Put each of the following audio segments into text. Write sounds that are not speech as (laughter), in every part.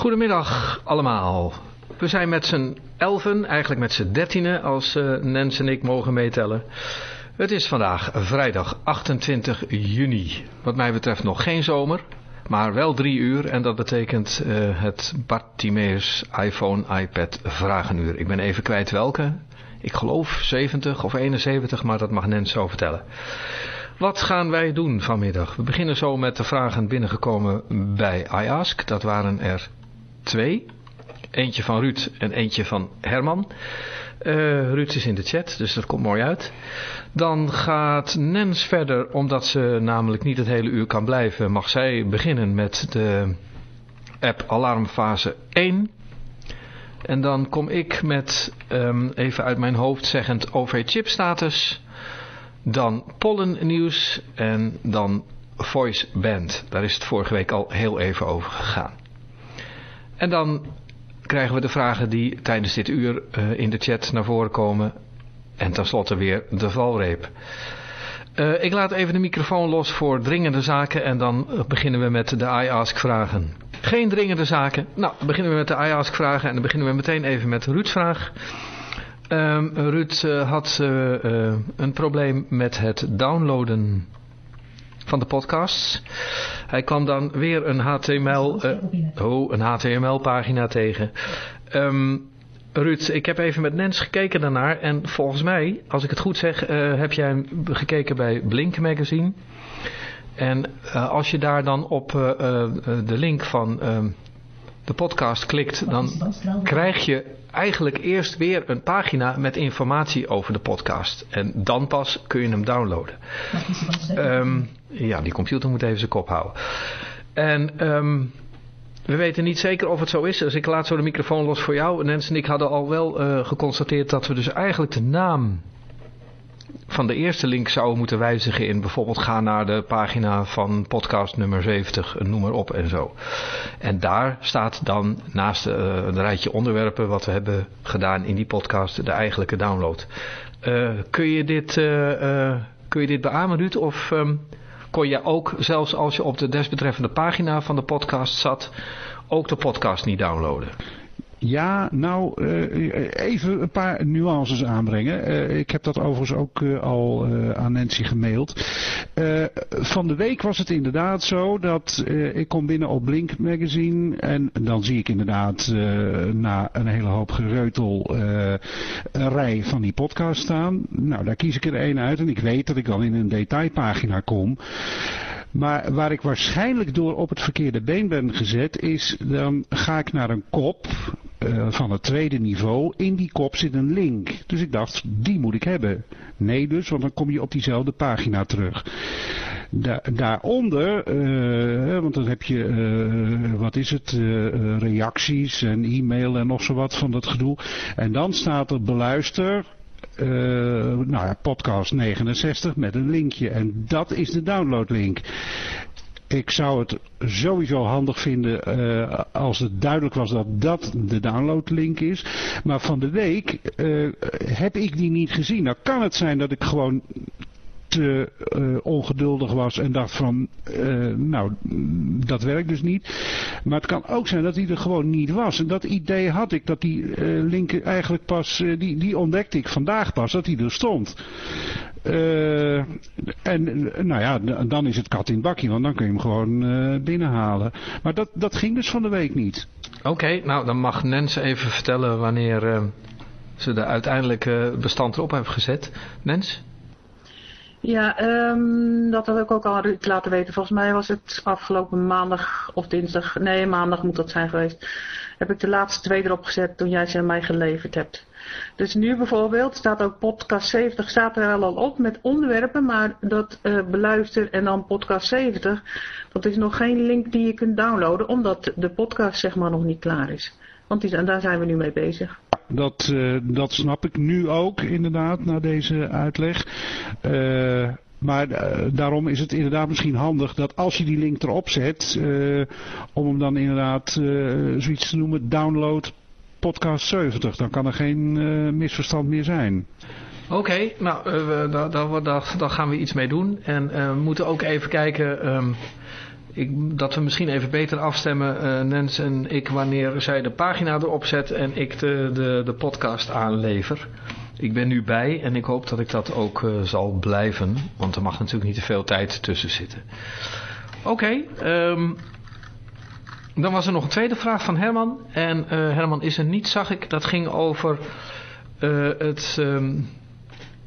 Goedemiddag allemaal. We zijn met z'n elfen, eigenlijk met z'n dertienen als uh, Nens en ik mogen meetellen. Het is vandaag vrijdag 28 juni. Wat mij betreft nog geen zomer, maar wel drie uur. En dat betekent uh, het Bartimeus iPhone iPad vragenuur. Ik ben even kwijt welke. Ik geloof 70 of 71, maar dat mag Nens zo vertellen. Wat gaan wij doen vanmiddag? We beginnen zo met de vragen binnengekomen bij iAsk. Dat waren er twee. Eentje van Ruud en eentje van Herman. Uh, Ruud is in de chat, dus dat komt mooi uit. Dan gaat Nens verder, omdat ze namelijk niet het hele uur kan blijven, mag zij beginnen met de app alarmfase 1. En dan kom ik met, um, even uit mijn hoofd zeggend, OV-chipstatus. Dan pollennieuws en dan voice band. Daar is het vorige week al heel even over gegaan. En dan krijgen we de vragen die tijdens dit uur uh, in de chat naar voren komen. En tenslotte weer de valreep. Uh, ik laat even de microfoon los voor dringende zaken en dan beginnen we met de iAsk vragen. Geen dringende zaken. Nou, beginnen we met de iAsk vragen en dan beginnen we meteen even met Ruud's vraag. Um, Ruud had een probleem met het downloaden van de podcasts. Hij kwam dan weer een HTML, uh, oh, een HTML pagina tegen. Um, Ruud, ik heb even met Nens gekeken daarnaar en volgens mij, als ik het goed zeg, uh, heb jij gekeken bij Blink Magazine. En uh, als je daar dan op de link van de podcast klikt, dan krijg je eigenlijk eerst weer een pagina met informatie over de podcast. En dan pas kun je hem downloaden. Um, ja, die computer moet even zijn kop houden. En um, we weten niet zeker of het zo is. Dus ik laat zo de microfoon los voor jou. Nens en ik hadden al wel uh, geconstateerd dat we dus eigenlijk de naam van de eerste link zouden moeten wijzigen in bijvoorbeeld ga naar de pagina van podcast nummer 70, noem maar op en zo. En daar staat dan naast uh, een rijtje onderwerpen wat we hebben gedaan in die podcast de eigenlijke download. Uh, kun, je dit, kun je dit beamen Ruud of um, kon je ook zelfs als je op de desbetreffende pagina van de podcast zat ook de podcast niet downloaden? Ja, nou, uh, even een paar nuances aanbrengen. Uh, ik heb dat overigens ook uh, al aan Nancy gemaild. van de week was het inderdaad zo dat ik kom binnen op Blink Magazine en dan zie ik inderdaad na een hele hoop gereutel een rij van die podcasts staan. Nou, daar kies ik er één uit en ik weet dat ik dan in een detailpagina kom. Maar waar ik waarschijnlijk door op het verkeerde been ben gezet is, dan ga ik naar een kop uh, van het tweede niveau. In die kop zit een link. Dus ik dacht, die moet ik hebben. Nee dus, want dan kom je op diezelfde pagina terug. Da daaronder, uh, want dan heb je, uh, wat is het, reacties en e-mail en nog zo wat van dat gedoe. En dan staat er beluister, uh, nou ja, podcast 69 met een linkje. En dat is de downloadlink. Ik zou het sowieso handig vinden uh, als het duidelijk was dat dat de downloadlink is. Maar van de week uh, heb ik die niet gezien. Nou kan het zijn dat ik gewoon te uh, ongeduldig was en dacht van, nou, dat werkt dus niet. Maar het kan ook zijn dat hij er gewoon niet was. En dat idee had ik, dat die uh, link eigenlijk pas, die, die ontdekte ik vandaag pas, dat hij er stond. En nou ja, dan is het kat in het bakje, want dan kun je hem gewoon binnenhalen. Maar dat, dat ging dus van de week niet. Oké, okay, nou dan mag Nens even vertellen wanneer ze de uiteindelijke bestand erop hebben gezet. Nens? Ja, um, dat had ik ook al laten weten. Volgens mij was het afgelopen maandag of dinsdag, nee maandag moet dat zijn geweest, heb ik de laatste twee erop gezet toen jij ze aan mij geleverd hebt. Dus nu bijvoorbeeld staat ook podcast 70 staat er al op met onderwerpen, maar dat uh, beluister en dan podcast 70, dat is nog geen link die je kunt downloaden, omdat de podcast zeg maar nog niet klaar is. Want die, daar zijn we nu mee bezig. Dat, uh, dat snap ik nu ook inderdaad, na deze uitleg. Uh, maar daarom is het inderdaad misschien handig dat als je die link erop zet, om hem dan inderdaad zoiets te noemen, download podcast 70. Dan kan er geen misverstand meer zijn. Oké, nou, daar, daar, gaan we iets mee doen. En we moeten ook even kijken... Um, ik, dat we misschien even beter afstemmen, uh, Nens en ik, wanneer zij de pagina erop zet en ik de, de, de podcast aanlever. Ik ben nu bij en ik hoop dat ik dat ook uh, zal blijven, want er mag natuurlijk niet te veel tijd tussen zitten. Oké, okay, um, dan was er nog een tweede vraag van Herman. En uh, Herman is er niet, zag ik. Dat ging over het um,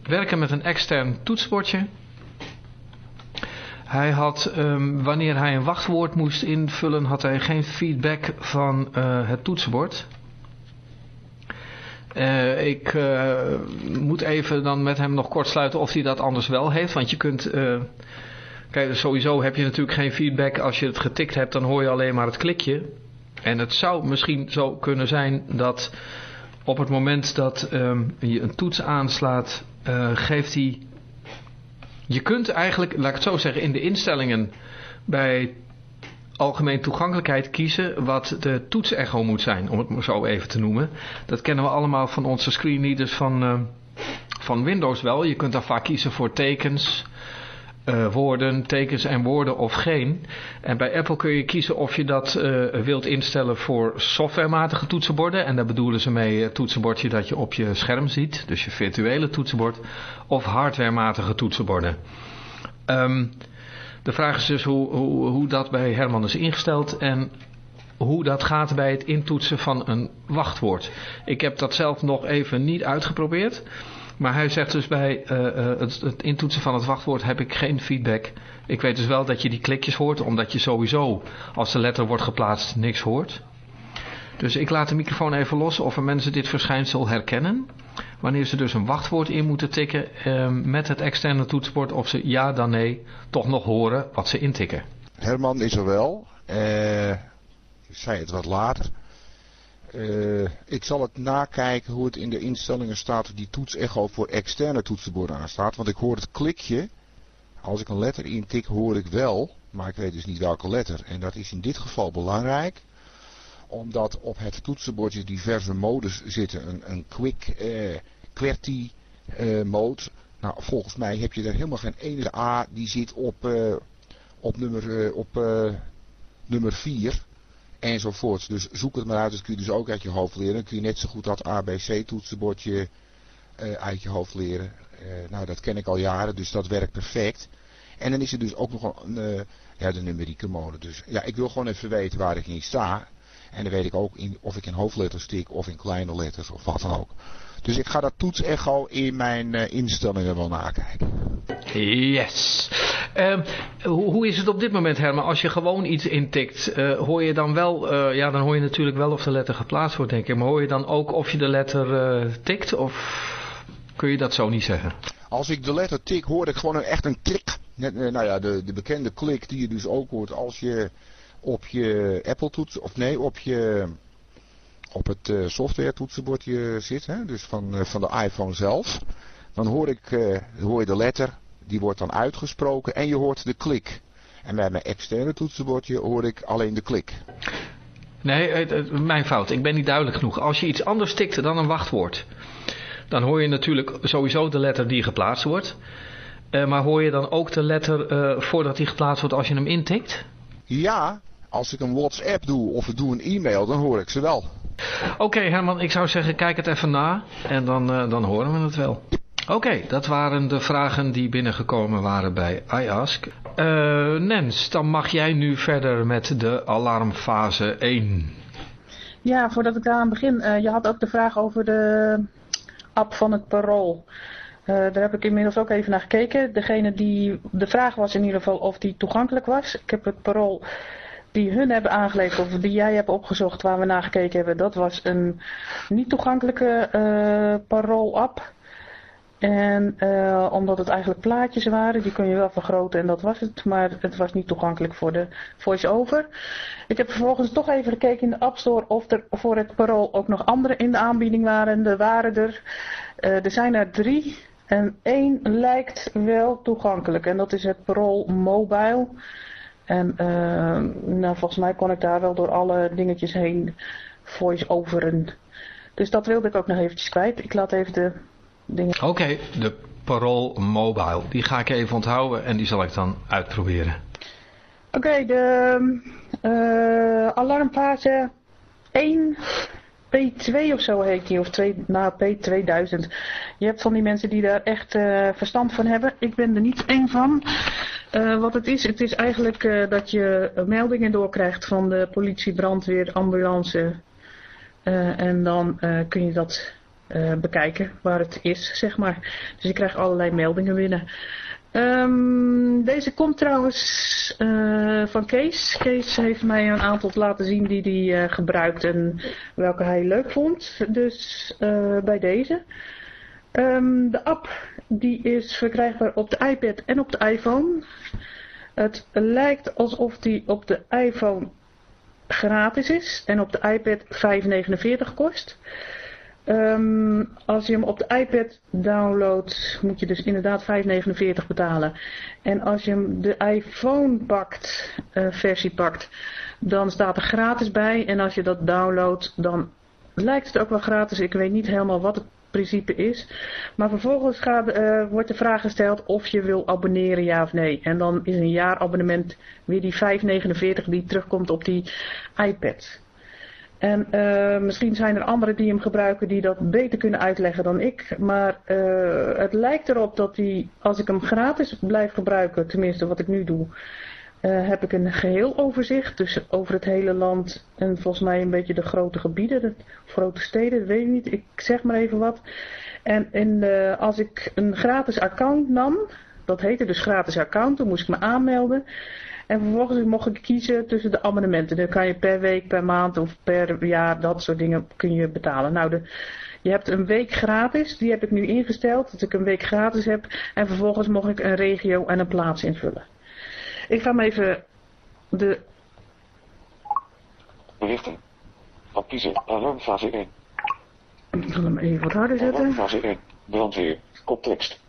werken met een extern toetsenbordje. Hij had, um, wanneer hij een wachtwoord moest invullen, had hij geen feedback van uh, het toetsenbord. Ik moet even dan met hem nog kort sluiten of hij dat anders wel heeft. Want je kunt... kijk, sowieso heb je natuurlijk geen feedback. Als je het getikt hebt, dan hoor je alleen maar het klikje. En het zou misschien zo kunnen zijn dat op het moment dat um, je een toets aanslaat, geeft hij je kunt eigenlijk, laat ik het zo zeggen, in de instellingen bij algemeen toegankelijkheid kiezen wat de toetsecho moet zijn, om het zo even te noemen. Dat kennen we allemaal van onze screenreaders van, uh, van Windows wel. Je kunt daar vaak kiezen voor tekens, uh, woorden, tekens en woorden of geen. En bij Apple kun je kiezen of je dat uh, wilt instellen voor softwarematige toetsenborden. En daar bedoelen ze mee het toetsenbordje dat je op je scherm ziet. Dus je virtuele toetsenbord. Of hardwarematige toetsenborden. Um, de vraag is dus hoe, hoe, hoe dat bij Herman is ingesteld. En hoe dat gaat bij het intoetsen van een wachtwoord. Ik heb dat zelf nog even niet uitgeprobeerd. Maar hij zegt dus bij uh, uh, het, het, intoetsen van het wachtwoord heb ik geen feedback. Ik weet dus wel dat je die klikjes hoort, omdat je sowieso als de letter wordt geplaatst niks hoort. Dus ik laat de microfoon even los of er mensen dit verschijnsel herkennen. Wanneer ze dus een wachtwoord in moeten tikken uh, met het externe toetsenbord of ze ja dan nee toch nog horen wat ze intikken. Herman is er wel. Uh, ik zei het wat later. Uh, ik zal het nakijken hoe het in de instellingen staat die toets echo voor externe toetsenborden aanstaat. Want ik hoor het klikje. Als ik een letter intik hoor ik wel. Maar ik weet dus niet welke letter. En dat is in dit geval belangrijk. Omdat op het toetsenbordje diverse modes zitten. Een, een quick, uh, QWERTY uh, mode. Nou volgens mij heb je er helemaal geen enige A. Die zit op, op nummer, op, nummer 4 enzovoorts. Dus zoek het maar uit, dat kun je dus ook uit je hoofd leren. Dan kun je net zo goed dat ABC toetsenbordje uh, uit je hoofd leren. Uh, nou, dat ken ik al jaren, dus dat werkt perfect. En dan is er dus ook nog een, uh, ja, de numerieke mode. Dus ja, ik wil gewoon even weten waar ik in sta. En dan weet ik ook in, of ik in hoofdletters tik of in kleine letters of wat dan ook. Dus ik ga dat toetsecho in mijn uh, instellingen wel nakijken. Yes. Uh, hoe, hoe, is het op dit moment Herman? Als je gewoon iets intikt, uh, hoor je dan wel, uh, ja dan hoor je natuurlijk wel of de letter geplaatst wordt denk ik. Maar hoor je dan ook of je de letter tikt of kun je dat zo niet zeggen? Als ik de letter tik hoor ik gewoon echt een klik. Net, nou ja, de, de bekende klik die je dus ook hoort als je op je Apple toets, of nee, op je op het uh, software toetsenbordje zit, hè, dus van, uh, van de iPhone zelf, dan hoor, ik, uh, hoor je de letter, die wordt dan uitgesproken en je hoort de klik. En bij mijn externe toetsenbordje hoor ik alleen de klik. Nee, mijn fout. Ik ben niet duidelijk genoeg. Als je iets anders tikt dan een wachtwoord, dan hoor je natuurlijk sowieso de letter die geplaatst wordt. maar hoor je dan ook de letter voordat die geplaatst wordt als je hem intikt? Ja, als ik een WhatsApp doe of ik doe een e-mail, dan hoor ik ze wel. Oké Herman, ik zou zeggen kijk het even na en dan, uh, dan horen we het wel. Oké, dat waren de vragen die binnengekomen waren bij iAsk. Uh, Nens, dan mag jij nu verder met de alarmfase 1. Ja, voordat ik daaraan begin, uh, je had ook de vraag over de app van het parool. Daar heb ik inmiddels ook even naar gekeken. Degene die, de vraag was in ieder geval of die toegankelijk was. Ik heb het parool die hun hebben aangeleverd of die jij hebt opgezocht waar we naar gekeken hebben. Dat was een niet toegankelijke uh, parool-app. En uh, omdat het eigenlijk plaatjes waren, die kun je wel vergroten en dat was het. Maar het was niet toegankelijk voor de voice-over. Ik heb vervolgens toch even gekeken in de App Store of er voor het parool ook nog andere in de aanbieding waren. Er waren er. Uh, er zijn er drie. En één lijkt wel toegankelijk. En dat is het parool mobile. En uh, nou, volgens mij kon ik daar wel door alle dingetjes heen voice-overen. Dus dat wilde ik ook nog eventjes kwijt. Ik laat even de Oké, de Parool Mobile. Die ga ik even onthouden en die zal ik dan uitproberen. Oké, de uh, alarmfase 1 P2 of zo heet die, of 2, nou P2000. Je hebt van die mensen die daar echt uh, verstand van hebben. Ik ben er niet één van. Uh, wat het is, het is eigenlijk uh, dat je meldingen doorkrijgt van de politie, brandweer, ambulance. en dan kun je dat bekijken waar het is, zeg maar. Dus je krijgt allerlei meldingen binnen. Um, deze komt trouwens uh, van Kees. Kees heeft mij een aantal laten zien die hij uh, gebruikt en welke hij leuk vond. Dus bij deze. Um, de app die is verkrijgbaar op de iPad en op de iPhone. Het lijkt alsof die op de iPhone gratis is en op de iPad 5,49 kost. Um, als je hem op de iPad downloadt, moet je dus inderdaad 5,49 betalen. En als je hem de iPhone pakt, uh, versie pakt, dan staat er gratis bij. En als je dat downloadt, dan lijkt het ook wel gratis. Ik weet niet helemaal wat het principe is. Maar vervolgens gaat, uh, wordt de vraag gesteld of je wil abonneren, ja of nee. En dan is een jaarabonnement weer die 5,49 die terugkomt op die iPad. En uh, misschien zijn er anderen die hem gebruiken die dat beter kunnen uitleggen dan ik. Maar uh, het lijkt erop dat hij, als ik hem gratis blijf gebruiken, tenminste wat ik nu doe, uh, heb ik een geheel overzicht. Dus over het hele land en volgens mij een beetje de grote gebieden, de grote steden, weet ik niet. Ik zeg maar even wat. En in, als ik een gratis account nam, dat heette dus gratis account, dan moest ik me aanmelden. En vervolgens mocht ik kiezen tussen de abonnementen. Dan kan je per week, per maand of per jaar, dat soort dingen kun je betalen. Nou, de, je hebt een week gratis, die heb ik nu ingesteld, dat ik een week gratis heb. En vervolgens mocht ik een regio en een plaats invullen. Ik ga hem even de... Berichten. Op kiezen, alarmfase 1. Ik zal hem even wat harder zetten. Alarmfase 1, brandweer, koptekst.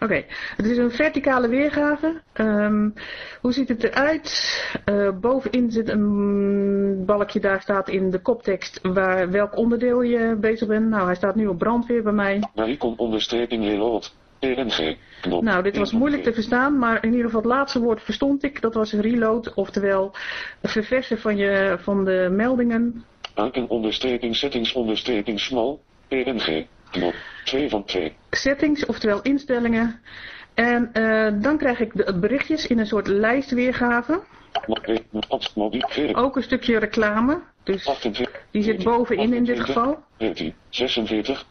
Oké, okay. het is een verticale weergave. Um, hoe ziet het eruit? Uh, bovenin zit een balkje, daar staat in de koptekst waar, welk onderdeel je bezig bent. Nou, hij staat nu op brandweer bij mij. Maricon onderstreeping reload. PNG. Knop. Nou, dit was moeilijk te verstaan, maar in ieder geval het laatste woord verstond ik. Dat was reload, oftewel verversen van, je, van de meldingen. Icon onderstreeping settings onderstreeping small. PNG. Knop 2 van 2. Settings, oftewel instellingen. En uh, dan krijg ik de berichtjes in een soort lijstweergave. Ook een stukje reclame. Dus die zit bovenin in dit geval. 14, 46.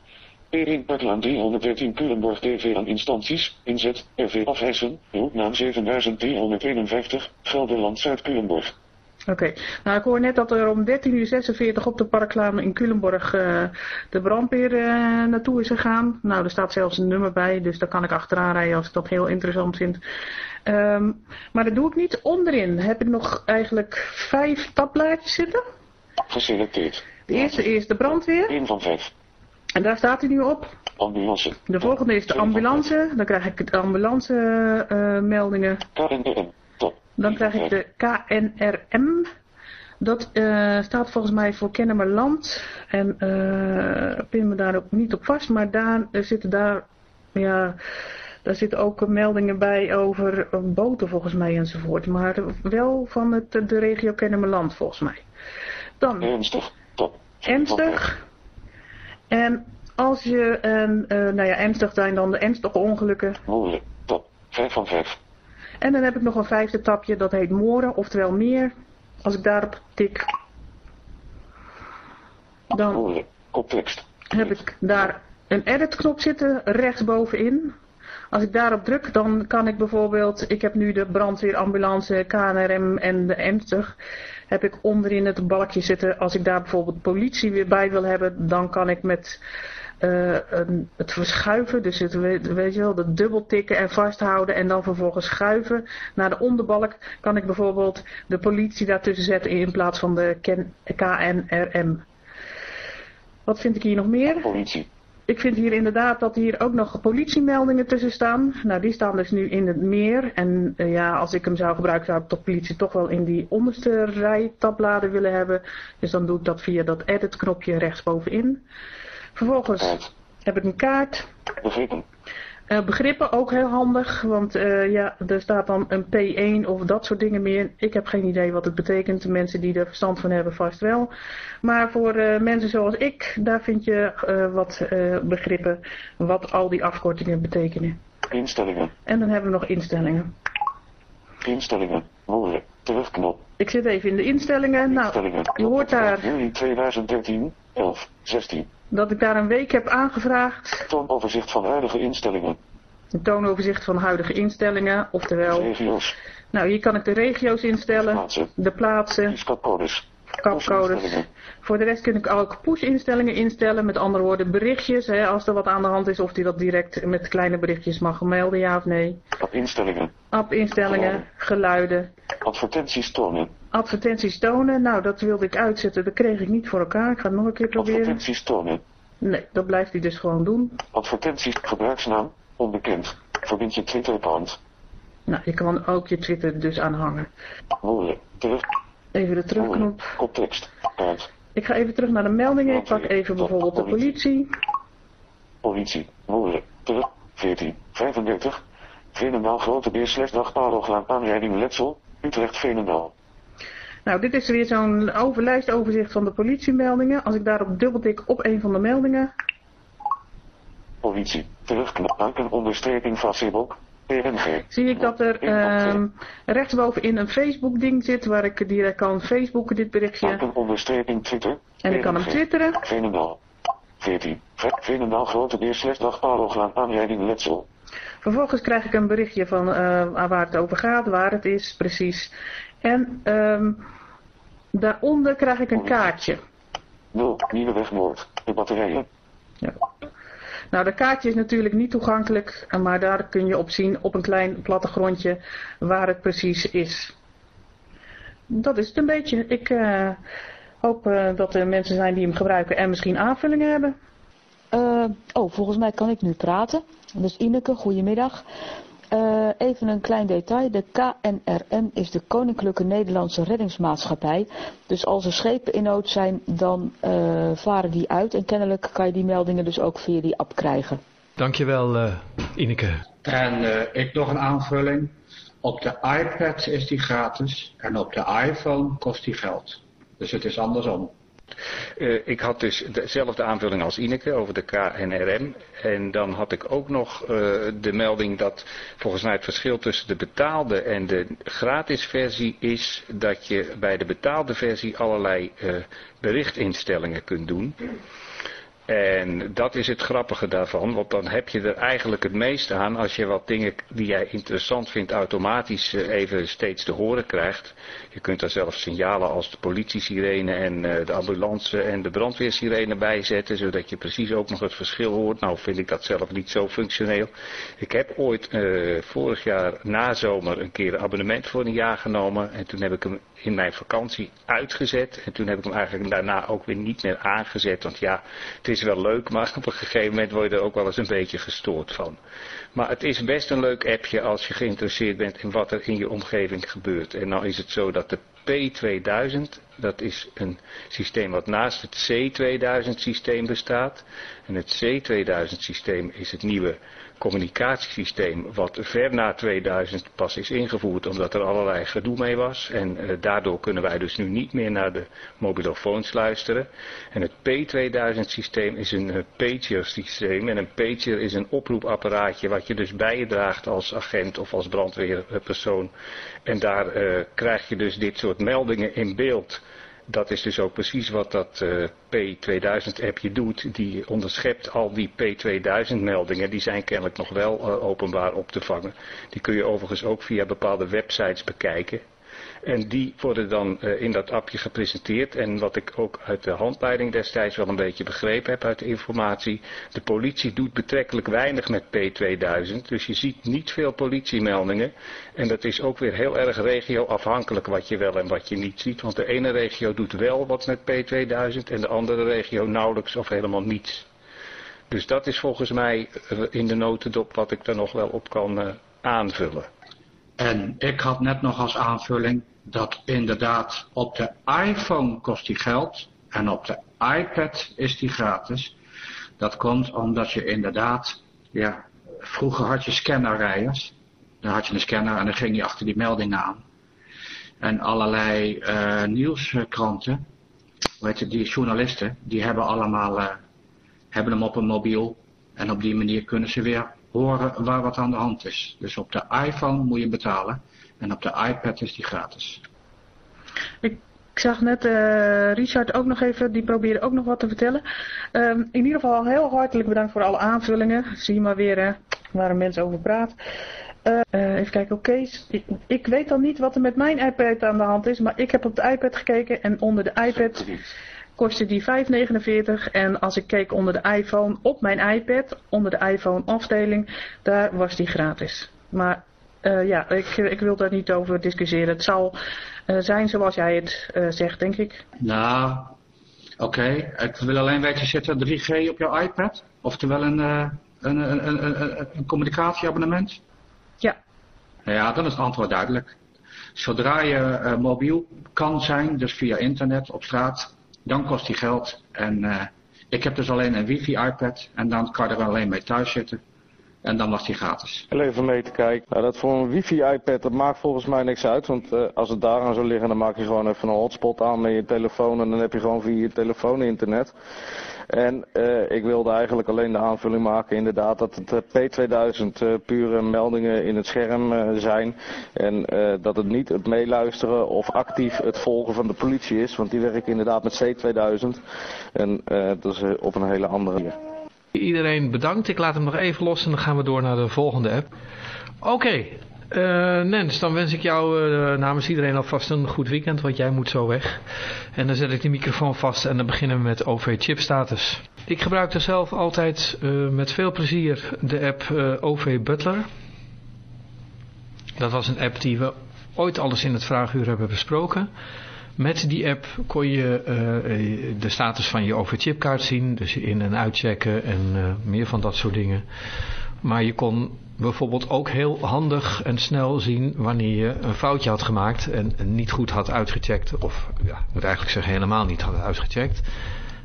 P1 Parklaan 313 Culemborg TV aan instanties. Inzet. RV Afhijsen. Roepnaam 7351. Gelderland Zuid-Culemborg. Oké, okay. nou ik hoor net dat er om 13.46 uur op de Parklaan in Culemborg uh, de brandweer uh, naartoe is gegaan. Nou, er staat zelfs een nummer bij, dus daar kan ik achteraan rijden als ik dat heel interessant vind. Um, maar dat doe ik niet. Onderin heb ik nog eigenlijk vijf tabblaadjes zitten. Geselecteerd. De eerste is de brandweer. 1 van 5. En daar staat hij nu op. Ambulance. De volgende is de ambulance. Dan krijg ik de ambulance uh, meldingen. KNRM. Dan krijg ik de KNRM. Dat uh, staat volgens mij voor Kennemerland. En uh, pin me daar ook niet op vast. Maar daar zitten daar, ja, daar zitten ook meldingen bij over boten volgens mij enzovoort. Maar wel van het, de regio Kennemerland volgens mij. Dan. Ernstig. Top. Ernstig. En als je, en, uh, nou ja, ernstig zijn dan de ernstige ongelukken. Moeilijk. Top. 5 van 5. En dan heb ik nog een vijfde tapje, dat heet Moren, oftewel meer. Als ik daarop tik, dan Koptekst. heb ik daar een edit knop zitten rechtsbovenin. Als ik daarop druk, dan kan ik bijvoorbeeld, ik heb nu de brandweer, ambulance, KNRM en de ernstig, heb ik onderin het balkje zitten. Als ik daar bijvoorbeeld politie weer bij wil hebben, dan kan ik met uh, een, het verschuiven, dus het, weet je wel, dat dubbeltikken en vasthouden en dan vervolgens schuiven naar de onderbalk, kan ik bijvoorbeeld de politie daartussen zetten in plaats van de KNRM. Wat vind ik hier nog meer? Politie. Ik vind hier inderdaad dat hier ook nog politiemeldingen tussen staan. Nou, die staan dus nu in het meer. En uh, ja, als ik hem zou gebruiken, zou ik de politie toch wel in die onderste rij tabbladen willen hebben. Dus dan doe ik dat via dat edit knopje rechtsbovenin. Vervolgens heb ik een kaart. Begrippen. Uh, begrippen ook heel handig, want uh, ja, er staat dan een P1 of dat soort dingen meer. Ik heb geen idee wat het betekent. De mensen die er verstand van hebben vast wel. Maar voor uh, mensen zoals ik, daar vind je wat begrippen wat al die afkortingen betekenen. Instellingen. En dan hebben we nog instellingen. Instellingen. Woorden. Terugknop. Ik zit even in de instellingen. Instellingen. Nou, je hoort daar... Juli 2013, 11, 16 dat ik daar een week heb aangevraagd. Toonoverzicht van huidige instellingen. Een toonoverzicht van huidige instellingen, oftewel... Regio's. Nou, hier kan ik de regio's instellen. Plaatsen. De plaatsen. Kapcodes. Kapcodes. Voor de rest kun ik ook push-instellingen instellen. Met andere woorden, berichtjes. Hè, als er wat aan de hand is, of die dat direct met kleine berichtjes mag melden, ja of nee. App-instellingen. App-instellingen, geluiden. Advertenties tonen. Advertenties tonen. Nou, dat wilde ik uitzetten. Dat kreeg ik niet voor elkaar. Ik ga het nog een keer proberen. Advertenties tonen. Nee, dat blijft hij dus gewoon doen. Advertenties, gebruiksnaam, onbekend. Verbind je Twitter-account. Nou, je kan ook je Twitter dus aanhangen. Woorden, terug. Even de terugknop. Koptekst, kaart. Ik ga even terug naar de meldingen. Ik pak even bijvoorbeeld de politie. Politie, woorden, terug, 14, 35. Veenendaal Grote Beer Slechtdag Parelglaan aanrijding Letsel, Utrecht Veenendaal. Nou, dit is weer zo'n overlijstoverzicht van de politiemeldingen. Als ik daarop dubbeltik op een van de meldingen. Politie, terugknop, een onderstreping Facebook, PNG. Zie ik dat er uh, rechtsbovenin een Facebook ding zit waar ik direct kan Facebooken dit berichtje. Een onderstreping Twitter. En ik kan hem twitteren. Veenendaal. 14. Veenendaal Grote Beer Slechtdag Parelglaan aanrijding Letsel. Vervolgens krijg ik een berichtje van uh, waar het over gaat, waar het is precies. En um, daaronder krijg ik een kaartje. 0. Nieuweweg Noord. De batterijen. Ja. Nou, de kaartje is natuurlijk niet toegankelijk, maar daar kun je op zien op een klein plattegrondje waar het precies is. Dat is het een beetje. Ik uh, hoop uh, dat er mensen zijn die hem gebruiken en misschien aanvullingen hebben. Uh, oh, volgens mij kan ik nu praten. Dus Ineke, goedemiddag. Uh, even een klein detail. De KNRM is de Koninklijke Nederlandse Reddingsmaatschappij. Dus als er schepen in nood zijn, dan uh, varen die uit. En kennelijk kan je die meldingen dus ook via die app krijgen. Dankjewel, uh, Ineke. En ik nog een aanvulling. Op de iPad is die gratis en op de iPhone kost die geld. Dus het is andersom. Uh, ik had dus dezelfde aanvulling als Ineke over de KNRM. En dan had ik ook nog uh, de melding dat volgens mij het verschil tussen de betaalde en de gratis versie is dat je bij de betaalde versie allerlei uh, berichtinstellingen kunt doen. En dat is het grappige daarvan, want dan heb je er eigenlijk het meeste aan als je wat dingen die jij interessant vindt automatisch even steeds te horen krijgt. Je kunt daar zelfs signalen als de politie-sirene en de ambulance en de brandweersirene bijzetten, zodat je precies ook nog het verschil hoort. Nou vind ik dat zelf niet zo functioneel. Ik heb ooit uh, vorig jaar na zomer een keer een abonnement voor een jaar genomen en toen heb ik hem in mijn vakantie uitgezet. En toen heb ik hem eigenlijk daarna ook weer niet meer aangezet. Want ja, het is wel leuk, maar op een gegeven moment word je er ook wel eens een beetje gestoord van. Maar het is best een leuk appje als je geïnteresseerd bent in wat er in je omgeving gebeurt. En nou is het zo dat de P2000, dat is een systeem wat naast het C2000 systeem bestaat. En het C2000 systeem is het nieuwe communicatiesysteem wat ver na 2000 pas is ingevoerd omdat er allerlei gedoe mee was. En uh, daardoor kunnen wij dus nu niet meer naar de mobilofoons luisteren. En het P2000 systeem is een uh, pager systeem. En een pager is een oproepapparaatje wat je dus bij je draagt als agent of als brandweerpersoon. En daar uh, krijg je dus dit soort meldingen in beeld dat is dus ook precies wat dat uh, P2000-appje doet. Die onderschept al die P2000-meldingen. Die zijn kennelijk nog wel uh, openbaar op te vangen. Die kun je overigens ook via bepaalde websites bekijken. En die worden dan uh, in dat appje gepresenteerd. En wat ik ook uit de handleiding destijds wel een beetje begrepen heb uit de informatie. De politie doet betrekkelijk weinig met P2000. Dus je ziet niet veel politiemeldingen. En dat is ook weer heel erg regioafhankelijk wat je wel en wat je niet ziet. Want de ene regio doet wel wat met P2000 en de andere regio nauwelijks of helemaal niets. Dus dat is volgens mij uh, in de notendop wat ik er nog wel op kan uh, aanvullen. En ik had net nog als aanvulling dat inderdaad op de iPhone kost die geld en op de iPad is die gratis. Dat komt omdat je inderdaad, ja, vroeger had je scannerrijers. Dan had je een scanner en dan ging je achter die melding aan. En allerlei uh, nieuwskranten, weet je, die journalisten, die hebben allemaal, uh, hebben hem op een mobiel. En op die manier kunnen ze weer horen waar wat aan de hand is. Dus op de iPhone moet je betalen en op de iPad is die gratis. Ik, ik zag net uh, Richard ook nog even, die probeerde ook nog wat te vertellen. Um, in ieder geval heel hartelijk bedankt voor alle aanvullingen. Zie maar weer uh, waar een mens over praat. Uh, even kijken, oké. Okay. Ik, ik, weet dan niet wat er met mijn iPad aan de hand is, maar ik heb op de iPad gekeken en onder de iPad kostte die 5,49 en als ik keek onder de iPhone op mijn iPad, onder de iPhone afdeling, daar was die gratis. Maar uh, ja, ik, ik wil daar niet over discussiëren. Het zal uh, zijn zoals jij het uh, zegt, denk ik. Nou, oké. Okay. Ik wil alleen weten, zit er 3G op jouw iPad? Oftewel een, een, een, een, een, een communicatieabonnement? Ja. Ja, dan is het antwoord duidelijk. Zodra je mobiel kan zijn, dus via internet op straat, dan kost die geld. En ik heb dus alleen een wifi iPad en dan kan je er alleen mee thuis zitten. En dan was die gratis. Even mee te kijken. Nou, dat voor een wifi iPad, dat maakt volgens mij niks uit. Want uh, als het daaraan zou liggen, dan maak je gewoon even een hotspot aan met je telefoon. En dan heb je gewoon via je telefoon internet. En uh, ik wilde eigenlijk alleen de aanvulling maken inderdaad dat het P2000 uh, pure meldingen in het scherm zijn. En dat het niet het meeluisteren of actief het volgen van de politie is. Want die werken inderdaad met C2000. En dat is op een hele andere manier. Iedereen bedankt. Ik laat hem nog even los en dan gaan we door naar de volgende app. Oké. Uh, Nens, dan wens ik jou uh, namens iedereen alvast een goed weekend, want jij moet zo weg. En dan zet ik de microfoon vast en dan beginnen we met OV-chip status. Ik gebruikte zelf altijd uh, met veel plezier de app OV Butler. Dat was een app die we ooit alles in het vraaguur hebben besproken. Met die app kon je de status van je OV-chipkaart zien, dus in- en uitchecken en meer van dat soort dingen. Maar je kon bijvoorbeeld ook heel handig en snel zien wanneer je een foutje had gemaakt en niet goed had uitgecheckt. Of ja, ik moet eigenlijk zeggen helemaal niet had uitgecheckt.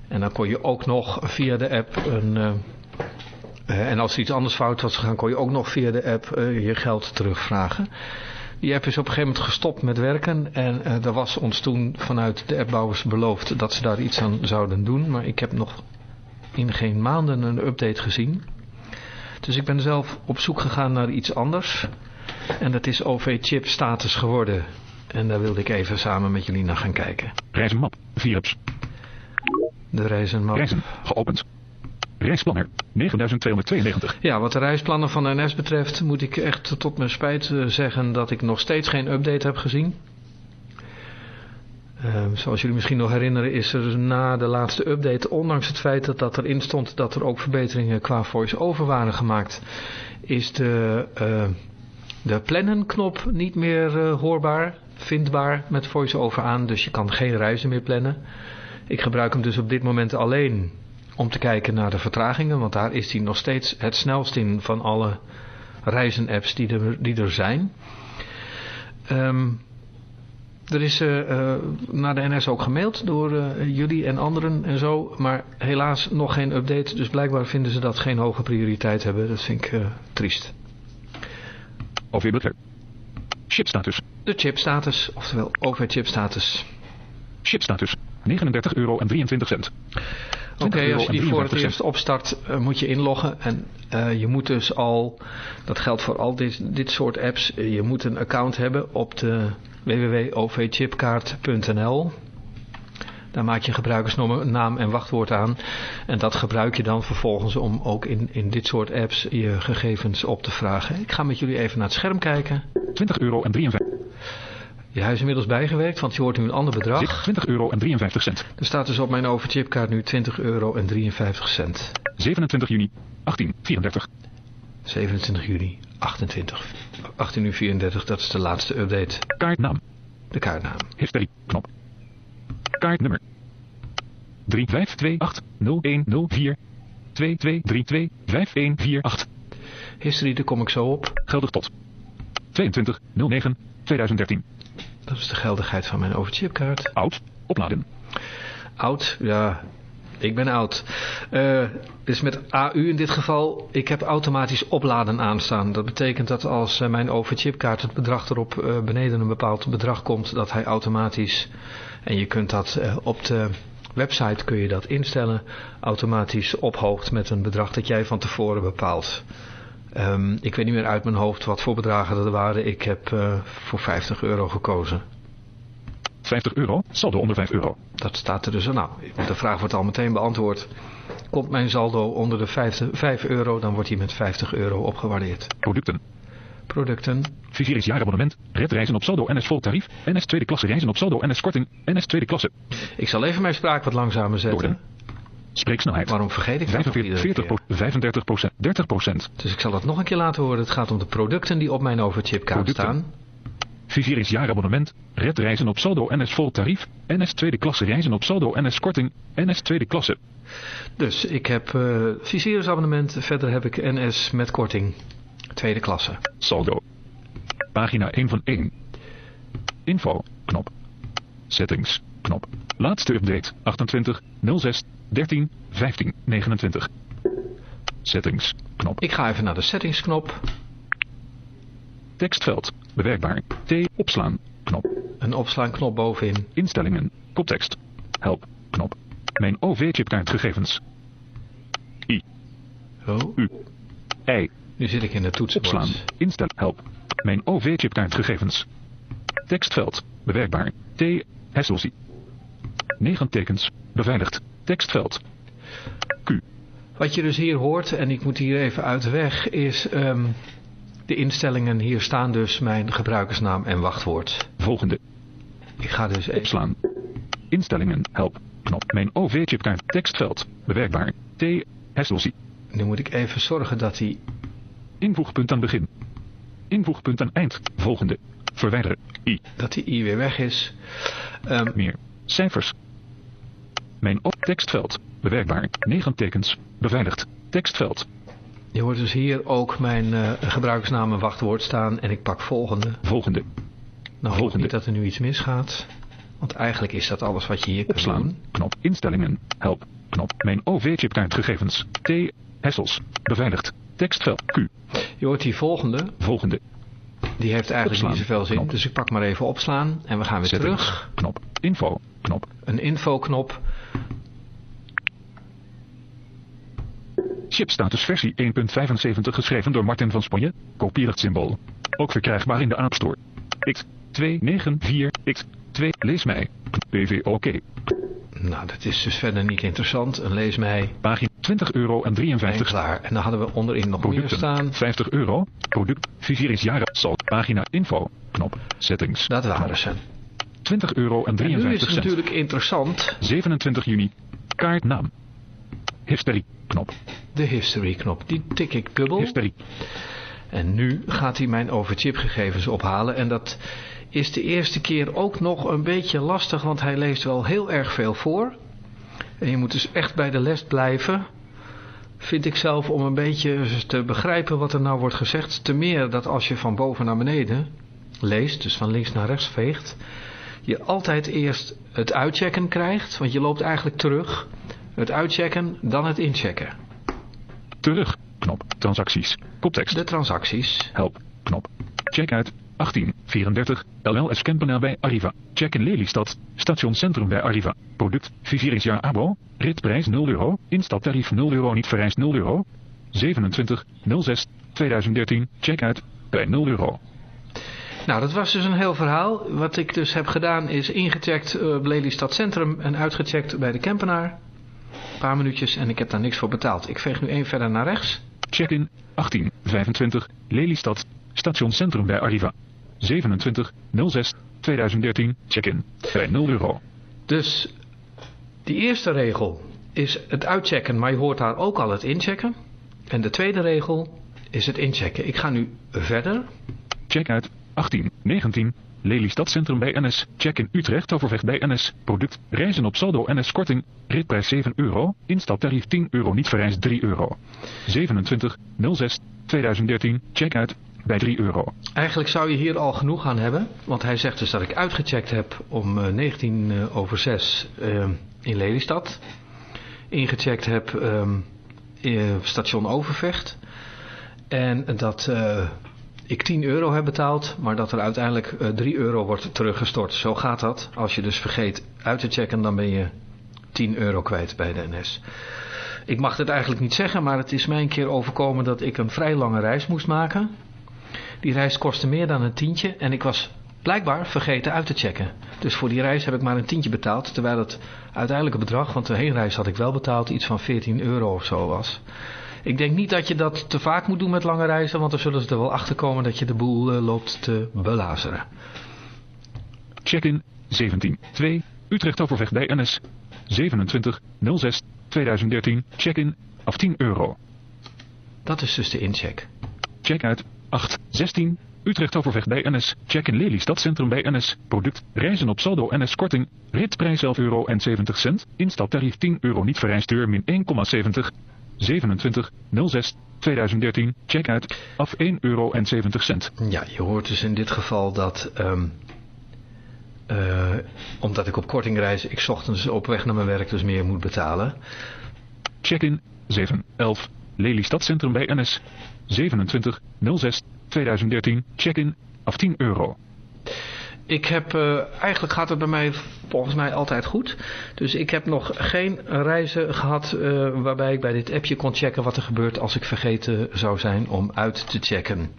En dan kon je ook nog via de app een... Uh, en als er iets anders fout was gegaan, kon je ook nog via de app je geld terugvragen. Die app is op een gegeven moment gestopt met werken. En uh, er was ons toen vanuit de appbouwers beloofd dat ze daar iets aan zouden doen. Maar ik heb nog in geen maanden een update gezien. Dus ik ben zelf op zoek gegaan naar iets anders. En dat is OV-chip status geworden. En daar wilde ik even samen met jullie naar gaan kijken. Reizenmap, Philips. De reizenmap. Reizen, geopend. Reisplanner, 9292. Ja, wat de reisplannen van NS betreft moet ik echt tot mijn spijt zeggen dat ik nog steeds geen update heb gezien. Uh, zoals jullie misschien nog herinneren is er na de laatste update, ondanks het feit dat, dat erin stond dat er ook verbeteringen qua voice-over waren gemaakt, is de, uh, de plannen knop niet meer uh, hoorbaar, vindbaar met voice-over aan. Dus je kan geen reizen meer plannen. Ik gebruik hem dus op dit moment alleen om te kijken naar de vertragingen, want daar is hij nog steeds het snelst in van alle reizen-apps die er, die er zijn. Um, er is uh, uh, naar de NS ook gemaild door uh, jullie en anderen en zo. Maar helaas nog geen update. Dus blijkbaar vinden ze dat geen hoge prioriteit hebben. Dat vind ik triest. OV Butler. Chipstatus. De chipstatus. Oftewel OV-chipstatus. Chipstatus. 39 euro en 23 cent. Oké, okay, als je die voor het eerst opstart moet je inloggen. En je moet dus al, dat geldt voor al dit, dit soort apps. Je moet een account hebben op de www.ovchipkaart.nl Daar maak je gebruikersnaam en wachtwoord aan. En dat gebruik je dan vervolgens om ook in, in dit soort apps je gegevens op te vragen. Ik ga met jullie even naar het scherm kijken. 20 euro en 53. Je huis is inmiddels bijgewerkt, want je hoort nu een ander bedrag. 20 euro en 53 cent. Er staat dus op mijn overchipkaart nu 20 euro en 53 cent. 27 juni 1834. 27 juli 28. 18 uur 34, dat is de laatste update. Kaartnaam. De kaartnaam. History, knop. Kaartnummer. 35280104 22325148. History, daar kom ik zo op. Geldig tot 2209 Dat is de geldigheid van mijn overchipkaart. Oud, opladen. Oud, ja, ik ben oud. Uh, dus met AU in dit geval, ik heb automatisch opladen aanstaan. Dat betekent dat als uh, mijn overchipkaart het bedrag erop uh, beneden een bepaald bedrag komt, dat hij automatisch, en je kunt dat op de website kun je dat instellen, automatisch ophoogt met een bedrag dat jij van tevoren bepaalt. Um, ik weet niet meer uit mijn hoofd wat voor bedragen dat waren. Ik heb voor 50 euro gekozen. 50 euro, saldo onder 5 euro. Dat staat er dus. Nou, de vraag wordt al meteen beantwoord. Komt mijn saldo onder de 5, 5 euro, dan wordt hij met 50 euro opgewaardeerd. Producten. Producten. Visiris jaarabonnement. Red reizen op saldo NS vol tarief. NS tweede klasse reizen op saldo NS korting. NS tweede klasse. Ik zal even mijn spraak wat langzamer zetten. Spreeksnelheid. Waarom vergeet ik 45, 40, 35% 30% Dus ik zal het nog een keer laten horen. Het gaat om de producten die op mijn overchipkaart staan. Visiris jaarabonnement, red reizen op saldo NS vol tarief, NS tweede klasse reizen op saldo NS korting, NS tweede klasse. Dus ik heb uh, abonnement, verder heb ik NS met korting, tweede klasse. Saldo. Pagina 1 van 1. Info, knop. Settings, knop. Laatste update, 28, 06, 13, 15, 29. Settings, knop. Ik ga even naar de settings knop. Tekstveld. Bewerkbaar. T. Opslaan. Knop. Een opslaan knop bovenin. Instellingen. Koptekst. Help. Knop. Mijn OV-chipkaartgegevens. I. Oh. U. I. Nu zit ik in de toetsenbord. Opslaan. Instel. Help. Mijn OV-chipkaartgegevens. Tekstveld. Bewerkbaar. T. Hesselsie. 9 tekens. Beveiligd. Tekstveld. Q. Wat je dus hier hoort, en ik moet hier even uit weg, is... Um, de instellingen, hier staan dus mijn gebruikersnaam en wachtwoord. Volgende. Ik ga dus even... Opslaan. Instellingen, help, knop. Mijn OV-chipkaart, tekstveld, bewerkbaar. T, Hesselsie. Nu moet ik even zorgen dat die... Invoegpunt aan begin. Invoegpunt aan eind. Volgende. Verwijderen. I. Dat die I weer weg is. Um... Meer. Cijfers. Mijn op tekstveld. Bewerkbaar. 9 tekens. Beveiligd. Tekstveld. Je hoort dus hier ook mijn uh, gebruikersnaam en wachtwoord staan en ik pak volgende. Volgende. Nou hoop ik niet dat er nu iets misgaat. Want eigenlijk is dat alles wat je hier kunt Opslaan. doen. Knop. Instellingen. Help. Knop. Mijn OV-chipkaartgegevens. T. Hessels. Beveiligd. Tekstveld. Q. Je hoort hier volgende. Volgende. Die heeft eigenlijk opslaan. niet zoveel zin. Knop. Dus ik pak maar even opslaan. En we gaan weer Settings. terug. Knop. Info. Knop. Een info knop. Chipstatus versie 1.75 geschreven door Martin van Sponje. Kopierig symbool. Ook verkrijgbaar in de App Store. X294X2 lees mij. PV oké. Nou, dat is dus verder niet interessant. Een lees mij. Pagina 20 euro en En 53 klaar. En dan hadden we onderin nog meer Producten. staan. 50 euro. Product. Visiris jaren. Salt. Pagina info. Knop. Settings. Dat waren ze. 20 euro en En nu is 53 het cent. natuurlijk interessant. 27 juni. Kaartnaam. History. Knop. De history knop. Die tik ik dubbel. History. En nu gaat hij mijn overchipgegevens ophalen. En dat is de eerste keer ook nog een beetje lastig, want hij leest wel heel erg veel voor. En je moet dus echt bij de les blijven, vind ik zelf, om een beetje te begrijpen wat er nou wordt gezegd. Te meer dat als je van boven naar beneden leest, dus van links naar rechts veegt, je altijd eerst het uitchecken krijgt, want je loopt eigenlijk terug. Het uitchecken, dan het inchecken. Terug, knop, transacties, koptekst. De transacties. Help, knop, check uit. 18:34, LLS Kempenaar bij Arriva. Check in Lelystad, stationscentrum bij Arriva. Product, Vivirisja Abo, ritprijs 0 euro, instaptarief 0 euro niet vereist 0 euro. 27, 06, 2013, check-out, bij 0 euro. Nou, dat was dus een heel verhaal. Wat ik dus heb gedaan is ingecheckt eh, op Lelystad Centrum en uitgecheckt bij de Kempenaar. Een paar minuutjes en ik heb daar niks voor betaald. Ik veeg nu één verder naar rechts. Check-in 1825 Lelystad station Centrum bij Arriva. 27 06 2013 check-in bij 0 euro. Dus die eerste regel is het uitchecken, maar je hoort daar ook al het inchecken. En de tweede regel is het inchecken. Ik ga nu verder. Check uit 18, 19, Lelystad Centrum bij NS. Check in Utrecht Overweg bij NS. Product reizen op saldo NS korting. Ritprijs 7 euro. Instaptarief 10 euro niet verreisd 3 euro. 27 06 2013. Check uit bij 3 euro. Eigenlijk zou je hier al genoeg aan hebben. Want hij zegt dus dat ik uitgecheckt heb om 19 uh, eh, over 6 uh, eh, in Lelystad. Ingecheckt heb um, in station Overvecht. En dat ik 10 euro heb betaald, maar dat er uiteindelijk uh, 3 euro wordt teruggestort. Zo gaat dat. Als je dus vergeet uit te checken, dan ben je 10 euro kwijt bij de NS. Ik mag het eigenlijk niet zeggen, maar het is mij een keer overkomen dat ik een vrij lange reis moest maken. Die reis kostte meer dan een tientje en ik was blijkbaar vergeten uit te checken. Dus voor die reis heb ik maar een tientje betaald, terwijl het uiteindelijke bedrag, want de heenreis had ik wel betaald, iets van 14 euro of zo was. Ik denk niet dat je dat te vaak moet doen met lange reizen, want dan zullen ze er wel achter komen dat je de boel uh, loopt te belazeren. Check-in 17.2 Utrecht Overweg bij NS 27 06 2013 check-in af 10 euro. Dat is dus de incheck. Check uit 8 16 Utrecht Overweg bij NS. Check in Lelystad Centrum bij NS. Product. Reizen op saldo NS korting. Ritprijs 11 euro en 70 cent. Instaptarief 10 euro niet vereist min 1,70. 27 06 2013. Check uit. Af 1 euro en 70 cent. Ja, je hoort dus in dit geval dat... Um, uh, omdat ik op korting reis, ik ochtends op weg naar mijn werk dus meer moet betalen. Check-in 7 11 Lelystad Centrum bij NS. 27 06 2013, check-in, af 10 euro. Ik heb, uh, eigenlijk gaat het bij mij volgens mij altijd goed. Dus ik heb nog geen reizen gehad uh, waarbij ik bij dit appje kon checken wat er gebeurt als ik vergeten zou zijn om uit te checken.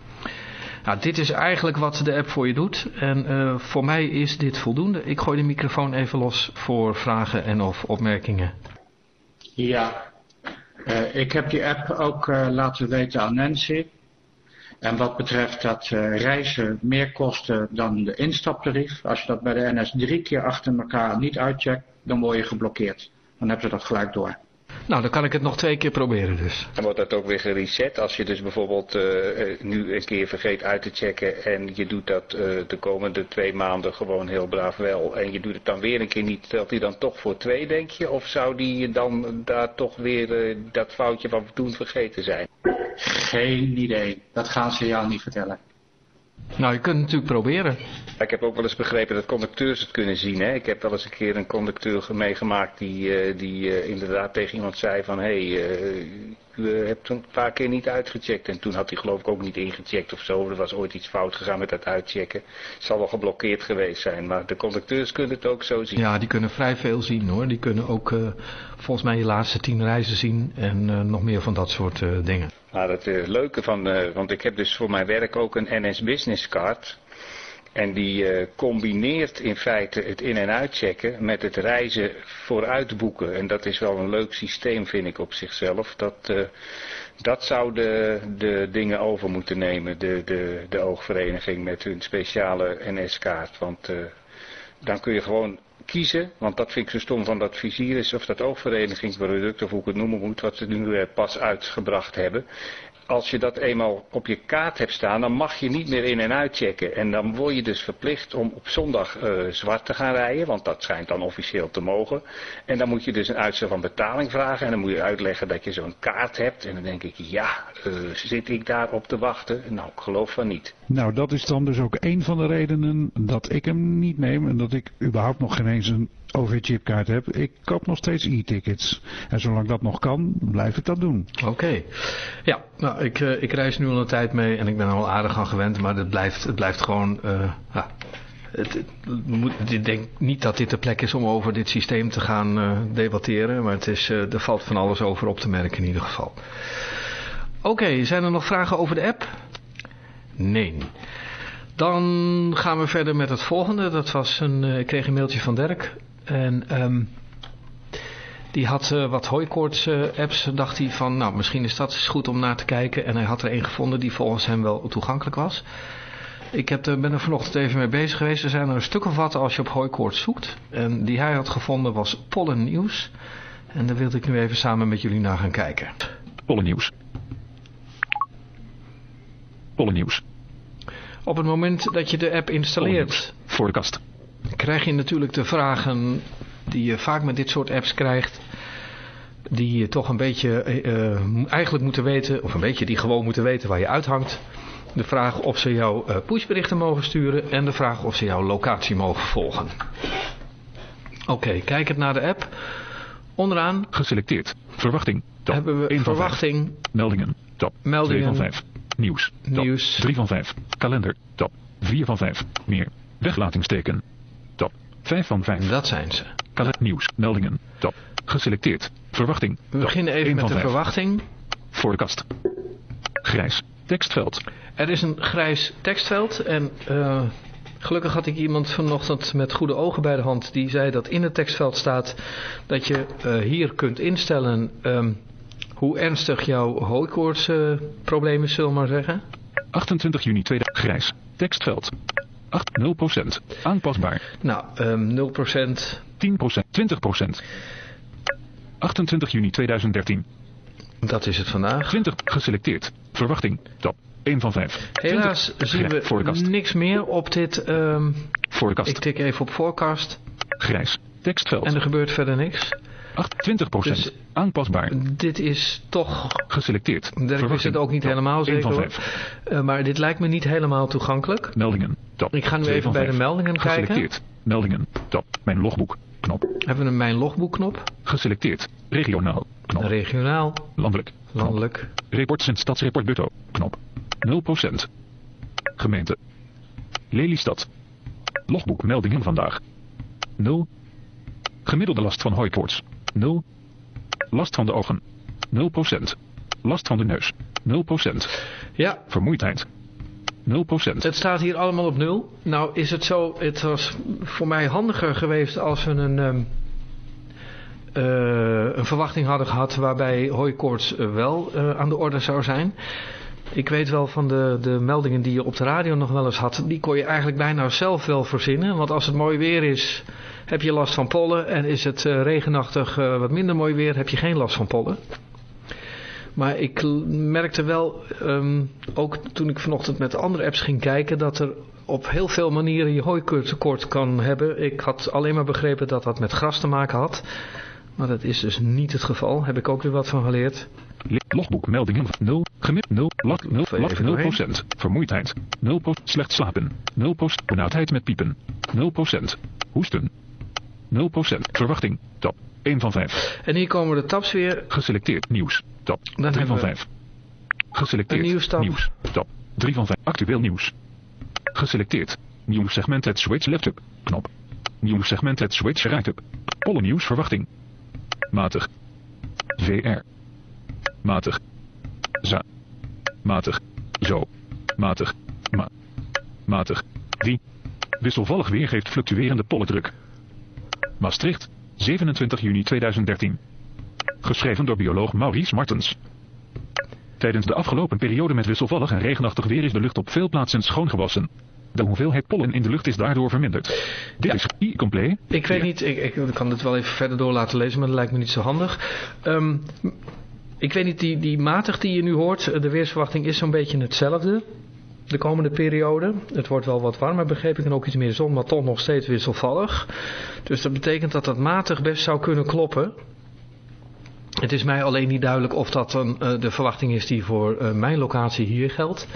Nou, dit is eigenlijk wat de app voor je doet. En uh, voor mij is dit voldoende. Ik gooi de microfoon even los voor vragen en of opmerkingen. Ja, ik heb die app ook laten weten aan Nancy. En wat betreft dat uh, reizen meer kosten dan de instaptarief, als je dat bij de NS drie keer achter elkaar niet uitcheckt, dan word je geblokkeerd. Dan hebben ze dat gelijk door. Nou, dan kan ik het nog twee keer proberen dus. Dan wordt dat ook weer gereset. Als je dus bijvoorbeeld uh, nu een keer vergeet uit te checken en je doet dat uh, de komende twee maanden gewoon heel braaf wel. En je doet het dan weer een keer niet, telt hij dan toch voor twee denk je? Of zou die dan daar toch weer dat foutje van toen vergeten zijn? Geen idee. Dat gaan ze jou niet vertellen. Nou, je kunt het natuurlijk proberen. Ik heb ook wel eens begrepen dat conducteurs het kunnen zien. Hè? Ik heb wel eens een keer een conducteur meegemaakt die, uh, die uh, inderdaad tegen iemand zei van... hé, hey, uh, u hebt een paar keer niet uitgecheckt. En toen had hij geloof ik ook niet ingecheckt of zo. Er was ooit iets fout gegaan met dat uitchecken. Het zal wel geblokkeerd geweest zijn. Maar de conducteurs kunnen het ook zo zien. Ja, die kunnen vrij veel zien hoor. Die kunnen ook volgens mij je laatste tien reizen zien. En nog meer van dat soort dingen. Maar het leuke van... want ik heb dus voor mijn werk ook een NS Business Card... En die uh, combineert in feite het in- en uitchecken met het reizen vooruitboeken. En dat is wel een leuk systeem vind ik op zichzelf. Dat, uh, dat zou de, de dingen over moeten nemen, de, de, de oogvereniging met hun speciale NS-kaart. Want dan kun je gewoon kiezen, want dat vind ik zo stom van dat vizier of dat oogverenigingsproduct of hoe ik het noemen moet, wat ze nu pas uitgebracht hebben als je dat eenmaal op je kaart hebt staan, dan mag je niet meer in- en uitchecken. En dan word je dus verplicht om op zondag uh, zwart te gaan rijden, want dat schijnt dan officieel te mogen. En dan moet je dus een uitstel van betaling vragen en dan moet je uitleggen dat je zo'n kaart hebt. En dan denk ik, ja, uh, zit ik daar op te wachten? Nou, ik geloof van niet. Nou, dat is dan dus ook een van de redenen dat ik hem niet neem en dat ik überhaupt nog geen eens een OV-chipkaart heb. Ik koop nog steeds e-tickets. En zolang dat nog kan, blijf ik dat doen. Oké. Ja, nou, ik, uh, ik reis nu al een tijd mee en ik ben er al aardig aan gewend, maar het blijft, het blijft gewoon... Uh, ja, het, ik denk niet dat dit de plek is om over dit systeem te gaan uh, debatteren, maar het is, er valt van alles over op te merken in ieder geval. Oké, zijn er nog vragen over de app? Nee. Dan gaan we verder met het volgende. Dat was een, eh, ik kreeg een mailtje van Dirk. En ehm, die had eh, wat hooikoorts eh, apps. Dacht hij van, nou misschien is dat eens goed om naar te kijken. En hij had er een gevonden die volgens hem wel toegankelijk was. Ik heb, ben er vanochtend even mee bezig geweest. Er zijn er een stuk of wat als je op hooikoorts zoekt. En die hij had gevonden was Pollen Nieuws. En daar wilde ik nu even samen met jullie naar gaan kijken. Pollennieuws. Pollennieuws. Op het moment dat je de app installeert, Voorkast. Krijg je natuurlijk de vragen die je vaak met dit soort apps krijgt. Die je toch een beetje eh, eh, eigenlijk moeten weten, of een beetje die gewoon moeten weten waar je uithangt. De vraag of ze jouw eh, pushberichten mogen sturen en de vraag of ze jouw locatie mogen volgen. Oké, kijkend naar de app. Onderaan Geselecteerd. Verwachting. Top. hebben we 1 van 5. verwachting, Meldingen. Top. Meldingen. 2 van 5. Nieuws. Top. Nieuws. 3 van 5. Kalender. Top. 4 van 5. Meer. Weglatingsteken. Top. 5 van 5. dat zijn ze. Kalender. Nieuws. Meldingen. Top. Geselecteerd. Verwachting. We beginnen even 1 met de 5. verwachting. Voorkast. Grijs. Tekstveld. Er is een grijs tekstveld en eh, gelukkig had ik iemand vanochtend met goede ogen bij de hand die zei dat in het tekstveld staat dat je eh, hier kunt instellen ehm, hoe ernstig jouw hooikoortsprobleem is, zullen we maar zeggen. 28 juni 2000. Grijs. Tekstveld. 8. 0%. Aanpasbaar. Nou, ehm 0%, 10%. 20%. 28 juni 2013. dat is het vandaag. 20. Geselecteerd. Verwachting. Top. 1 van 5. Helaas zien we Voorkast. niks meer op dit, ehm, Voorkast. ik tik even op forecast Grijs. Tekstveld. en er gebeurt verder niks. 8. 20%. Dus- Aanpasbaar. Dit is toch Geselecteerd. Dirk wist het ook niet helemaal 1 zeker van hoor. 5. Eh, maar dit lijkt me niet helemaal toegankelijk. Meldingen. Top. Ik ga nu 2 even bij de 5. meldingen kijken. Geselecteerd. Meldingen. Top. Mijn logboek. Knop. Hebben we mijn logboekknop. Geselecteerd. Regionaal. Knop. Regionaal, Landelijk. Knop. landelijk. Reports en stadsreport Butto. Knop. 0%. Gemeente. Lelystad. Logboek meldingen vandaag. 0. Gemiddelde last van hooikoorts. 0. Last van de ogen. 0%. Last van de neus. 0%. Ja, Vermoeidheid. 0%. het staat hier allemaal op nul. Nou is het zo, het was voor mij handiger geweest als we een, ehm, eh, een verwachting hadden gehad waarbij hooikoorts eh, wel eh, aan de orde zou zijn. Ik weet wel van de, de meldingen die je op de radio nog wel eens had, die kon je eigenlijk bijna zelf wel verzinnen. Want als het mooi weer is, heb je last van pollen. En is het eh, regenachtig, eh, wat minder mooi weer, heb je geen last van pollen. Maar ik merkte wel, ehm, ook toen ik vanochtend met andere apps ging kijken, dat er op heel veel manieren je hooitekort kan hebben. Ik had alleen maar begrepen dat dat met gras te maken had. Maar dat is dus niet het geval. Heb ik ook weer wat van geleerd. Le- Logboek meldingen 0. Gemid 0. Last 0. Even Last doorheen. 0%. Vermoeidheid 0%. Slecht slapen 0%. Benauwdheid met piepen 0%. Hoesten 0%. Verwachting. Top. 1 van 5. En hier komen de tabs weer. Geselecteerd nieuws. Top. Dan 3 hebben van we 5. Geselecteerd nieuws. Top. 3 van 5. Actueel nieuws. Geselecteerd. Nieuw segment het switch laptop. Knop. Nieuw segment het switch write-up. Pollen nieuws verwachting. Matig. VR. Matig. Za. Matig. Zo. Matig. Ma. Matig. Die. Wisselvallig weer geeft fluctuerende pollendruk. Maastricht. 27 juni 2013. Geschreven door bioloog Maurice Martens. Tijdens de afgelopen periode met wisselvallig en regenachtig weer is de lucht op veel plaatsen schoongewassen. De hoeveelheid pollen in de lucht is daardoor verminderd. Dit is i-compleet. Ik weet niet, ik, ik kan dit wel even verder door laten lezen, maar dat lijkt me niet zo handig. Ehm, ik weet niet, die, die matig die je nu hoort, eh, de weersverwachting is zo'n beetje hetzelfde. De komende periode. Het wordt wel wat warmer, begreep ik, en ook iets meer zon, maar toch nog steeds wisselvallig. Dus dat betekent dat dat matig best zou kunnen kloppen. Het is mij alleen niet duidelijk of dat dan eh, de verwachting is die voor eh, mijn locatie hier geldt,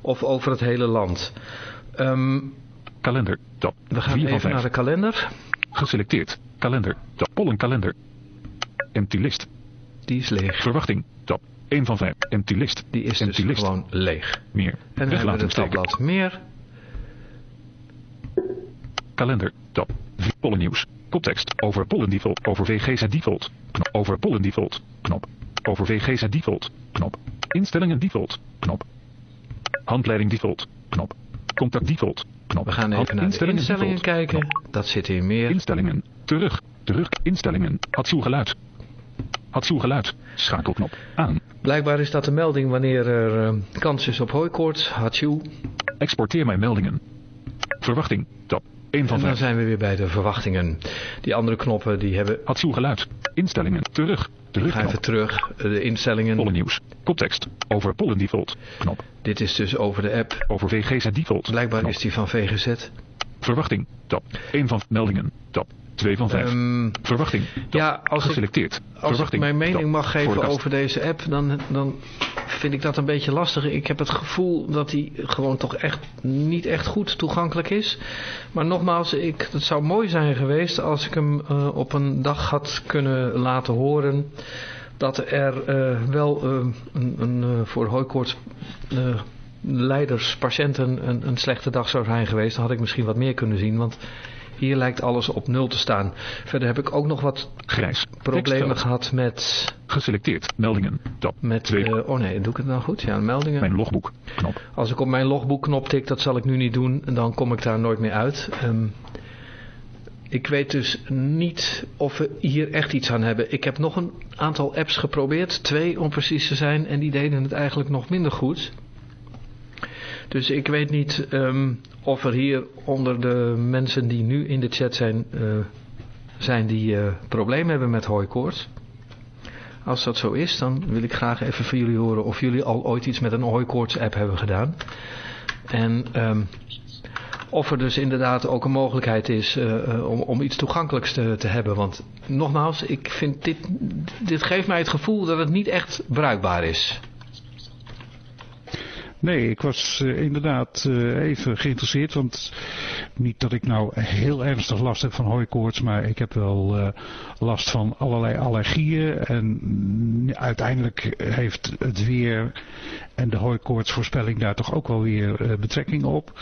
of over het hele land. Ehm, Kalender. Top. we gaan 4 van even 5. naar de kalender. Geselecteerd. Kalender. Top. Pollenkalender. Empty list. Die is leeg. Verwachting. Top. 1 van 5. Empty list. Die is Empty dus list. gewoon leeg. Meer. En dan hebben we het Weglatingsteken. tabblad meer. Kalender. Top. V- Pollennieuws. Koptekst. Over pollen default. Over VGZ default. Knop. Over pollen default. Knop. Over VGZ default. Knop. Instellingen default. Knop. Handleiding default. Knop. Contact default. Knop. We gaan Had even naar de instellingen default. kijken. Knop. Dat zit hier meer. Instellingen. Terug. Terug. Instellingen. Hatsu geluid. Hatsu geluid. Schakelknop. Aan. Blijkbaar is dat de melding wanneer er eh, kans is op hooikoorts. Hatsjoe. Exporteer mijn meldingen. Verwachting. Tab. 1 van En dan 5. zijn we weer bij de verwachtingen. Die andere knoppen die hebben... Hatsu geluid. Instellingen. Terug. Terug. Ga even terug. eh, De instellingen. Pollennieuws. Koptekst. Over pollen default. Knop. Dit is dus over de app. Over VGZ default. Blijkbaar Knop. is die van VGZ. Verwachting. Tab. 1 van meldingen. Tab. 2 van 5. Ehm, Verwachting. Ja, als ik, Geselecteerd. als ik mijn mening mag geven over deze app, dan, dan vind ik dat een beetje lastig. Ik heb het gevoel dat die gewoon toch echt niet echt goed toegankelijk is. Maar nogmaals, ik, het zou mooi zijn geweest als ik hem eh, op een dag had kunnen laten horen dat er eh, wel eh, een, een, voor hooikoorts leiders, patiënten een, een slechte dag zou zijn geweest. Dan had ik misschien wat meer kunnen zien, want hier lijkt alles op nul te staan. Verder heb ik ook nog wat Grijs. problemen gehad met... Geselecteerd. Meldingen. Tab. met 2. eh, oh nee, doe ik het nou goed? Ja, meldingen. Mijn logboek. Knop. Als ik op mijn logboekknop tik, dat zal ik nu niet doen, dan kom ik daar nooit meer uit. Ehm, ik weet dus niet of we hier echt iets aan hebben. Ik heb nog een aantal apps geprobeerd, twee om precies te zijn, en die deden het eigenlijk nog minder goed. Dus ik weet niet ehm, of er hier onder de mensen die nu in de chat zijn, eh, zijn die eh, problemen hebben met hooikoorts. Als dat zo is, dan wil ik graag even van jullie horen of jullie al ooit iets met een hooikoorts app hebben gedaan. En ehm, of er dus inderdaad ook een mogelijkheid is eh, om, om iets toegankelijks te, te hebben. Want nogmaals, ik vind dit, dit geeft mij het gevoel dat het niet echt bruikbaar is. Nee, ik was eh, inderdaad eh, even geïnteresseerd, want niet dat ik nou heel ernstig last heb van hooikoorts, maar ik heb wel eh, last van allerlei allergieën en mm, uiteindelijk heeft het weer en de hooikoortsvoorspelling daar toch ook wel weer eh, betrekking op.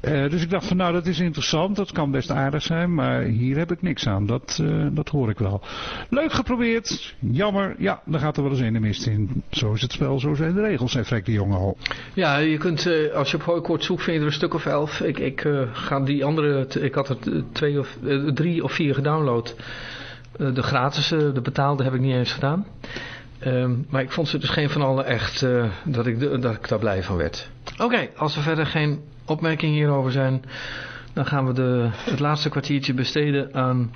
Eh, dus ik dacht van nou dat is interessant, dat kan best aardig zijn, maar hier heb ik niks aan, dat, dat hoor ik wel. Leuk geprobeerd, jammer, ja, dan gaat er wel eens een de mist in. Zo is het spel, zo zijn de regels, zei Freek de Jonge al. Ja, je kunt, als je op hooikoorts zoekt, vind je er een stuk of elf. Ik, ik ga die andere, t- ik had er eh, twee of, eh, drie of vier gedownload. Eh, de gratis, de betaalde heb ik niet eens gedaan. Ehm, maar ik vond ze dus geen van allen echt dat, ik dat ik daar blij van werd. Oké, als er verder geen opmerkingen hierover zijn, dan gaan we de, het laatste kwartiertje besteden aan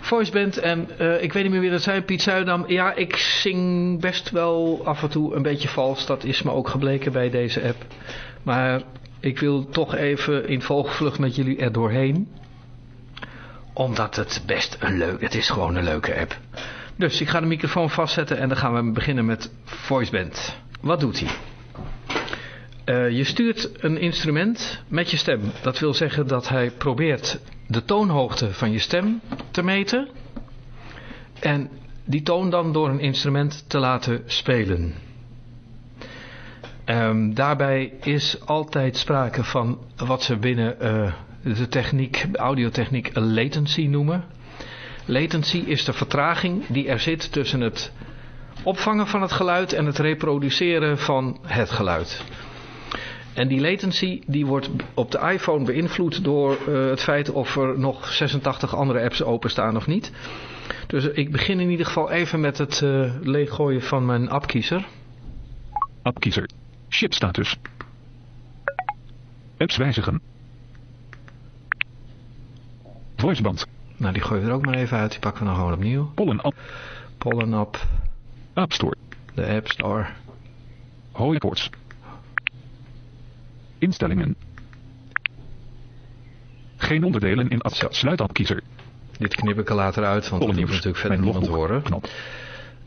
voiceband. En ik weet niet meer wie dat zei, Piet Zuidam. Ja, ik zing best wel af en toe een beetje vals. Dat is me ook gebleken bij deze app. Maar ik wil toch even in volgvlucht met jullie er doorheen. Omdat het best een leuk, het is gewoon een leuke app. Dus ik ga de microfoon vastzetten en dan gaan we beginnen met voiceband. Wat doet hij? Eh, je stuurt een instrument met je stem. Dat wil zeggen dat hij probeert de toonhoogte van je stem te meten. En die toon dan door een instrument te laten spelen. Ehm, daarbij is altijd sprake van wat ze binnen eh, de techniek, audiotechniek, latency noemen. Latency is de vertraging die er zit tussen het opvangen van het geluid en het reproduceren van het geluid. En die latency die wordt op de iPhone beïnvloed door eh, het feit of er nog 86 andere apps openstaan of niet. Dus ik begin in ieder geval even met het eh, leeggooien van mijn appkiezer. Appkiezer. Chipstatus. Apps wijzigen. Voiceband. Nou, die gooien we er ook maar even uit. Die pakken we dan gewoon opnieuw. Pollen. Pollen App, App Store. de App Store. Hooikoorts. Instellingen. Geen onderdelen in app. Sluit appkiezer. Dit knip ik er later uit, want dat moet natuurlijk verder niemand horen.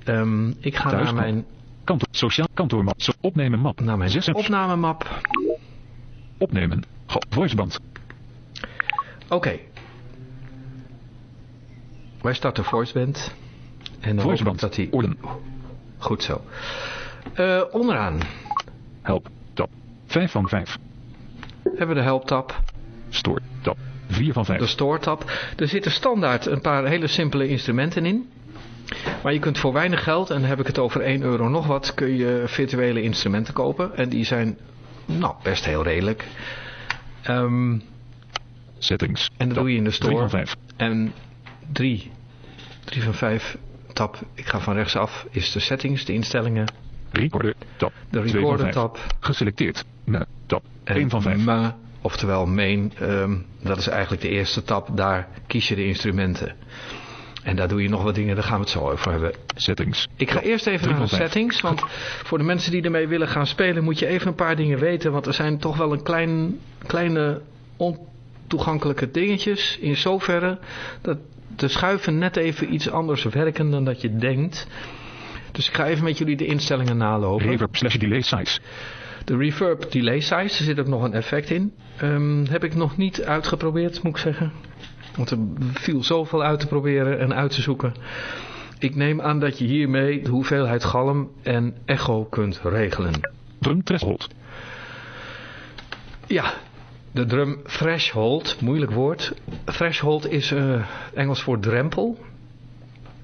Ehm, ik ga naar mijn, Kantoor. Sociaal kantoormap. Zo- Opnemen map. naar mijn Zes apps. opnamemap. Opnemen. Go- Voiceband. Oké. Wij starten voiceband. En dan Voiceband. dat hij... Orden. Goed zo. Eh, onderaan Help. Tab. 5 van 5. hebben we de helptab. Store. Tab. 4 van 5. de store tab. Er zitten standaard een paar hele simpele instrumenten in. Maar je kunt voor weinig geld, en dan heb ik het over 1 euro nog wat, kun je virtuele instrumenten kopen. En die zijn nou, best heel redelijk. Ehm, Settings. en dat Tab. doe je in de 3 store. van 5. En 3, 3 van 5 tab, ik ga van rechts af, is de settings, de instellingen. Recorder. Tab. De 2 van recorder 5. tab. Geselecteerd. Me. Tab. En 1 van 5. ME, oftewel main, ehm, dat is eigenlijk de eerste tab. Daar kies je de instrumenten. En daar doe je nog wat dingen, daar gaan we het zo over hebben. Settings. Ik ga eerst even naar de settings, want voor de mensen die ermee willen gaan spelen moet je even een paar dingen weten. Want er zijn toch wel een klein, kleine ontoegankelijke dingetjes in zoverre dat de schuiven net even iets anders werken dan dat je denkt. Dus ik ga even met jullie de instellingen nalopen. Reverb slash delay size. De reverb delay size, er zit ook nog een effect in. Ehm, heb ik nog niet uitgeprobeerd, moet ik zeggen. Want er viel zoveel uit te proberen en uit te zoeken. Ik neem aan dat je hiermee de hoeveelheid galm en echo kunt regelen. Drum threshold. Ja, de drum threshold, moeilijk woord. Threshold is eh, Engels voor drempel.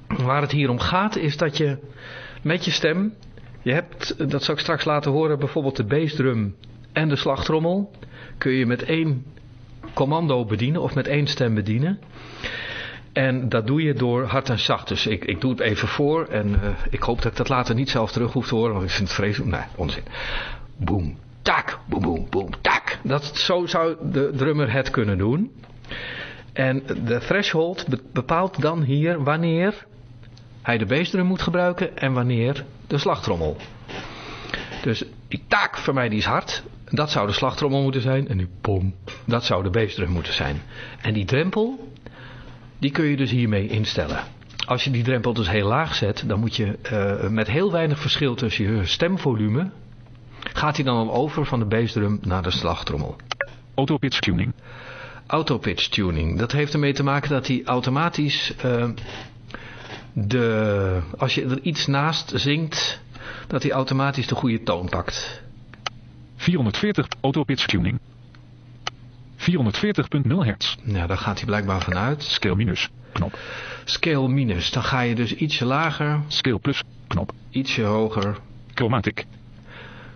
Waar het hier om gaat is dat je met je stem... Je hebt, dat zal ik straks laten horen, bijvoorbeeld de bassdrum en de slagtrommel. Kun je met één commando bedienen of met één stem bedienen. En dat doe je door hard en zacht. Dus ik, ik doe het even voor en eh, ik hoop dat ik dat later niet zelf terug hoef te horen, want ik vind het vreselijk. Nee, onzin. Boom, tak, boom, boom, boom, tak. Dat, zo zou de drummer het kunnen doen. En de threshold be- bepaalt dan hier wanneer hij de bassdrum moet gebruiken en wanneer de slagtrommel. Dus die taak voor mij die is hard. Dat zou de slagtrommel moeten zijn. En nu pom, dat zou de bassdrum moeten zijn. En die drempel, die kun je dus hiermee instellen. Als je die drempel dus heel laag zet, dan moet je eh, met heel weinig verschil tussen je stemvolume, gaat hij dan al over van de bassdrum naar de slagtrommel. Auto pitch tuning. Autopitch tuning. Dat heeft ermee te maken dat hij automatisch eh, de, als je er iets naast zingt, dat hij automatisch de goede toon pakt. 440 auto pitch tuning. 440.0 hertz. Ja, daar gaat hij blijkbaar vanuit. Scale minus. Knop. Scale minus, dan ga je dus ietsje lager, Scale plus. Knop. ietsje hoger. Chromatic.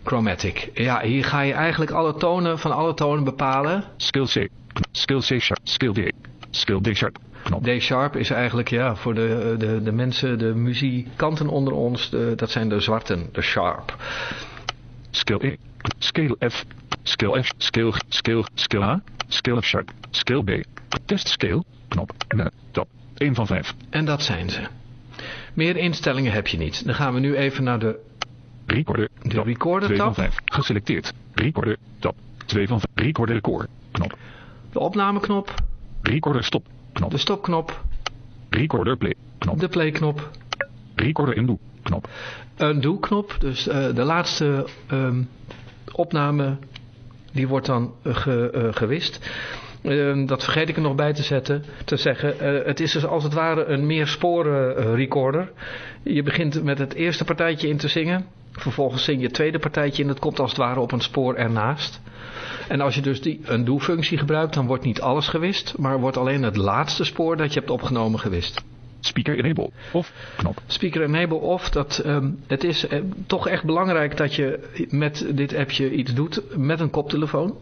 Chromatic. Ja, hier ga je eigenlijk alle tonen van alle tonen bepalen. Scale C. Scale C sharp. Scale D. Scale D sharp. Knop. D sharp is eigenlijk ja, voor de, de, de mensen, de muzikanten onder ons, de, dat zijn de zwarten, de sharp. Scale E. Scale F. Scale F. Scale Scale Scale A. Scale F sharp. Scale B. Test scale. Knop. Ne. Tab. 1 van 5. En dat zijn ze. Meer instellingen heb je niet. Dan gaan we nu even naar de Recorder. De recorder 2 van tab. 5. Geselecteerd. Recorder. Tab. 2 van 5. Recorder record. Knop. De opnameknop, Recorder stop. Knop. de stopknop, Recorder play. Knop. de playknop, Recorder undo. Knop. een do-knop. Dus eh, de laatste ehm, opname, die wordt dan eh, eh, gewist. Ehm, dat vergeet ik er nog bij te, zetten, te zeggen. Eh, het is dus als het ware een meersporen recorder. Je begint met het eerste partijtje in te zingen. Vervolgens zing je het tweede partijtje in. Dat komt als het ware op een spoor ernaast. En als je dus die undo-functie gebruikt, dan wordt niet alles gewist. Maar wordt alleen het laatste spoor dat je hebt opgenomen gewist. Speaker enable. Of. Knop. Speaker enable off, dat, ehm, het is eh, toch echt belangrijk dat je met dit appje iets doet met een koptelefoon.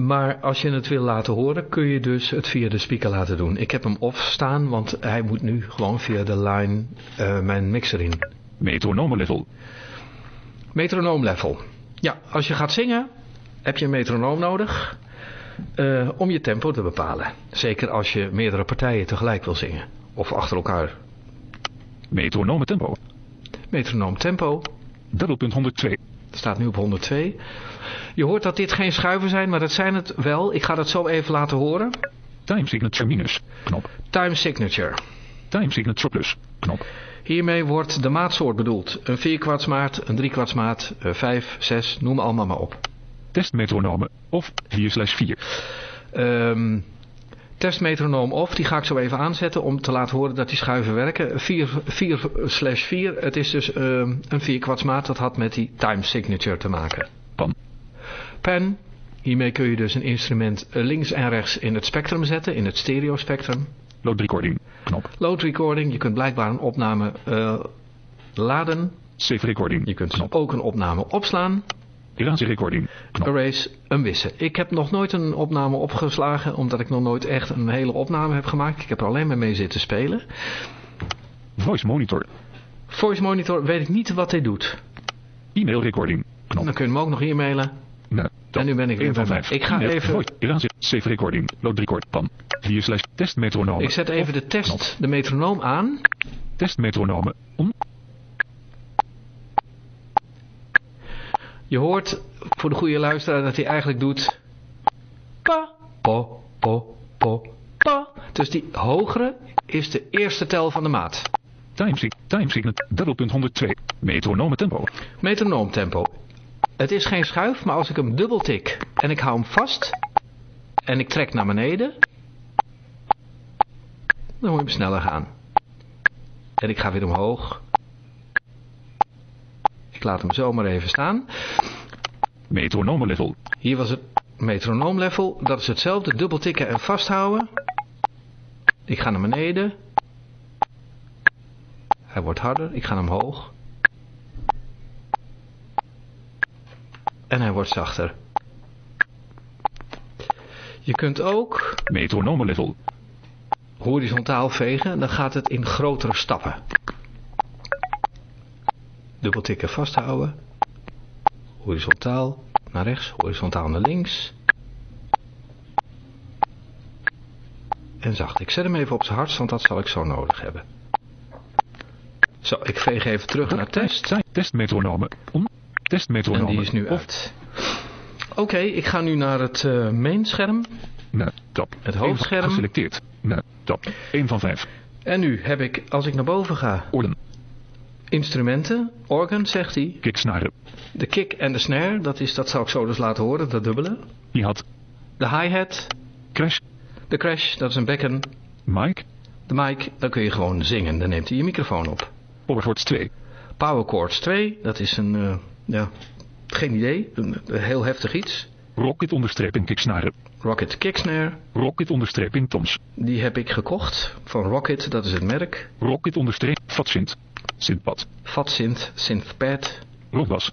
Maar als je het wil laten horen, kun je dus het via de speaker laten doen. Ik heb hem off staan, want hij moet nu gewoon via de line eh, mijn mixer in. Metronome level. Metronoom level. Ja, als je gaat zingen, heb je een metronoom nodig eh, om je tempo te bepalen. Zeker als je meerdere partijen tegelijk wil zingen. Of achter elkaar. Metronome tempo. Metronoom tempo. Dubbelpunt 102. Het staat nu op 102. Je hoort dat dit geen schuiven zijn, maar dat zijn het wel. Ik ga dat zo even laten horen. Time signature minus. Knop. Time signature. Time signature plus. Knop. Hiermee wordt de maatsoort bedoeld. Een vierkwartsmaat, een driekwartsmaat, een vijf, zes, noem allemaal maar op. Testmetronome. Of 4 slash 4. Ehm testmetronoom off, die ga ik zo even aanzetten om te laten horen dat die schuiven werken. 4 slash 4, het is dus ehm, een vierkwartsmaat, dat had met die time signature te maken. Pan. Pen, hiermee kun je dus een instrument links en rechts in het spectrum zetten, in het stereo spectrum. Load recording. Knop. Load recording, je kunt blijkbaar een opname eh, laden. Save recording. Je kunt dus Knop. ook een opname opslaan. Erase recording. Erase, een wissen. Ik heb nog nooit een opname opgeslagen, omdat ik nog nooit echt een hele opname heb gemaakt. Ik heb er alleen maar mee zitten spelen. Voice monitor. Voice Monitor weet ik niet wat hij doet. E-mail recording. Knop. Dan kun je hem ook nog e-mailen. Nee, En nu ben ik weer 1 van bij 5. mij. Ik ga even-. Erase. Save recording. Load record. Pan. 4 slash test metronomen. Ik zet even de test, de metronoom aan. Test metronomen. Je hoort voor de goede luisteraar dat hij eigenlijk doet... Pa, po, po, po, pa. Dus die hogere is de eerste tel van de maat. Time, time signet. Dubbelpunt 102. Metronome tempo. Metronoomtempo. Het is geen schuif, maar als ik hem dubbel tik en ik hou hem vast en ik trek naar beneden, dan moet je hem sneller gaan. En ik ga weer omhoog. Ik laat hem zomaar even staan. Metronome level. Hier was het metronoomlevel. Dat is hetzelfde. Dubbel tikken en vasthouden. Ik ga naar beneden. Hij wordt harder. Ik ga naar omhoog. En hij wordt zachter. Je kunt ook Metronome level. horizontaal vegen. Dan gaat het in grotere stappen. Dubbel tikken vasthouden. Horizontaal naar rechts, horizontaal naar links. En zacht. Ik zet hem even op zijn hardst, want dat zal ik zo nodig hebben. Zo, ik veeg even terug naar test. Time- Test metronome. On. Test En die is nu uit. Oké, ik ga nu naar het eh main scherm. Nee, top. Het hoofdscherm. Geselecteerd. Top. 1 van 5. En nu heb ik, als ik naar boven ga, Orden. Instrumenten, organ zegt hij. Kicksnaren. De kick en de snare, dat, is, dat zal ik zo dus laten horen, dat dubbele. Die had. De hi-hat, Crash. de crash, dat is een bekken. Mic. De mic, dan kun je gewoon zingen, dan neemt hij je microfoon op. Powerchords 2. Power Chords 2, dat is een, eh, ja, geen idee, een, een heel heftig iets. Rocket onderstreping kicksnaren. Rocket Kick Snare, Rocket onderstreping toms. die heb ik gekocht van Rocket, dat is het merk. Rocket onderstreep. Fatsint. Synthpad. Fat Synth, Synthpad, Rockbas.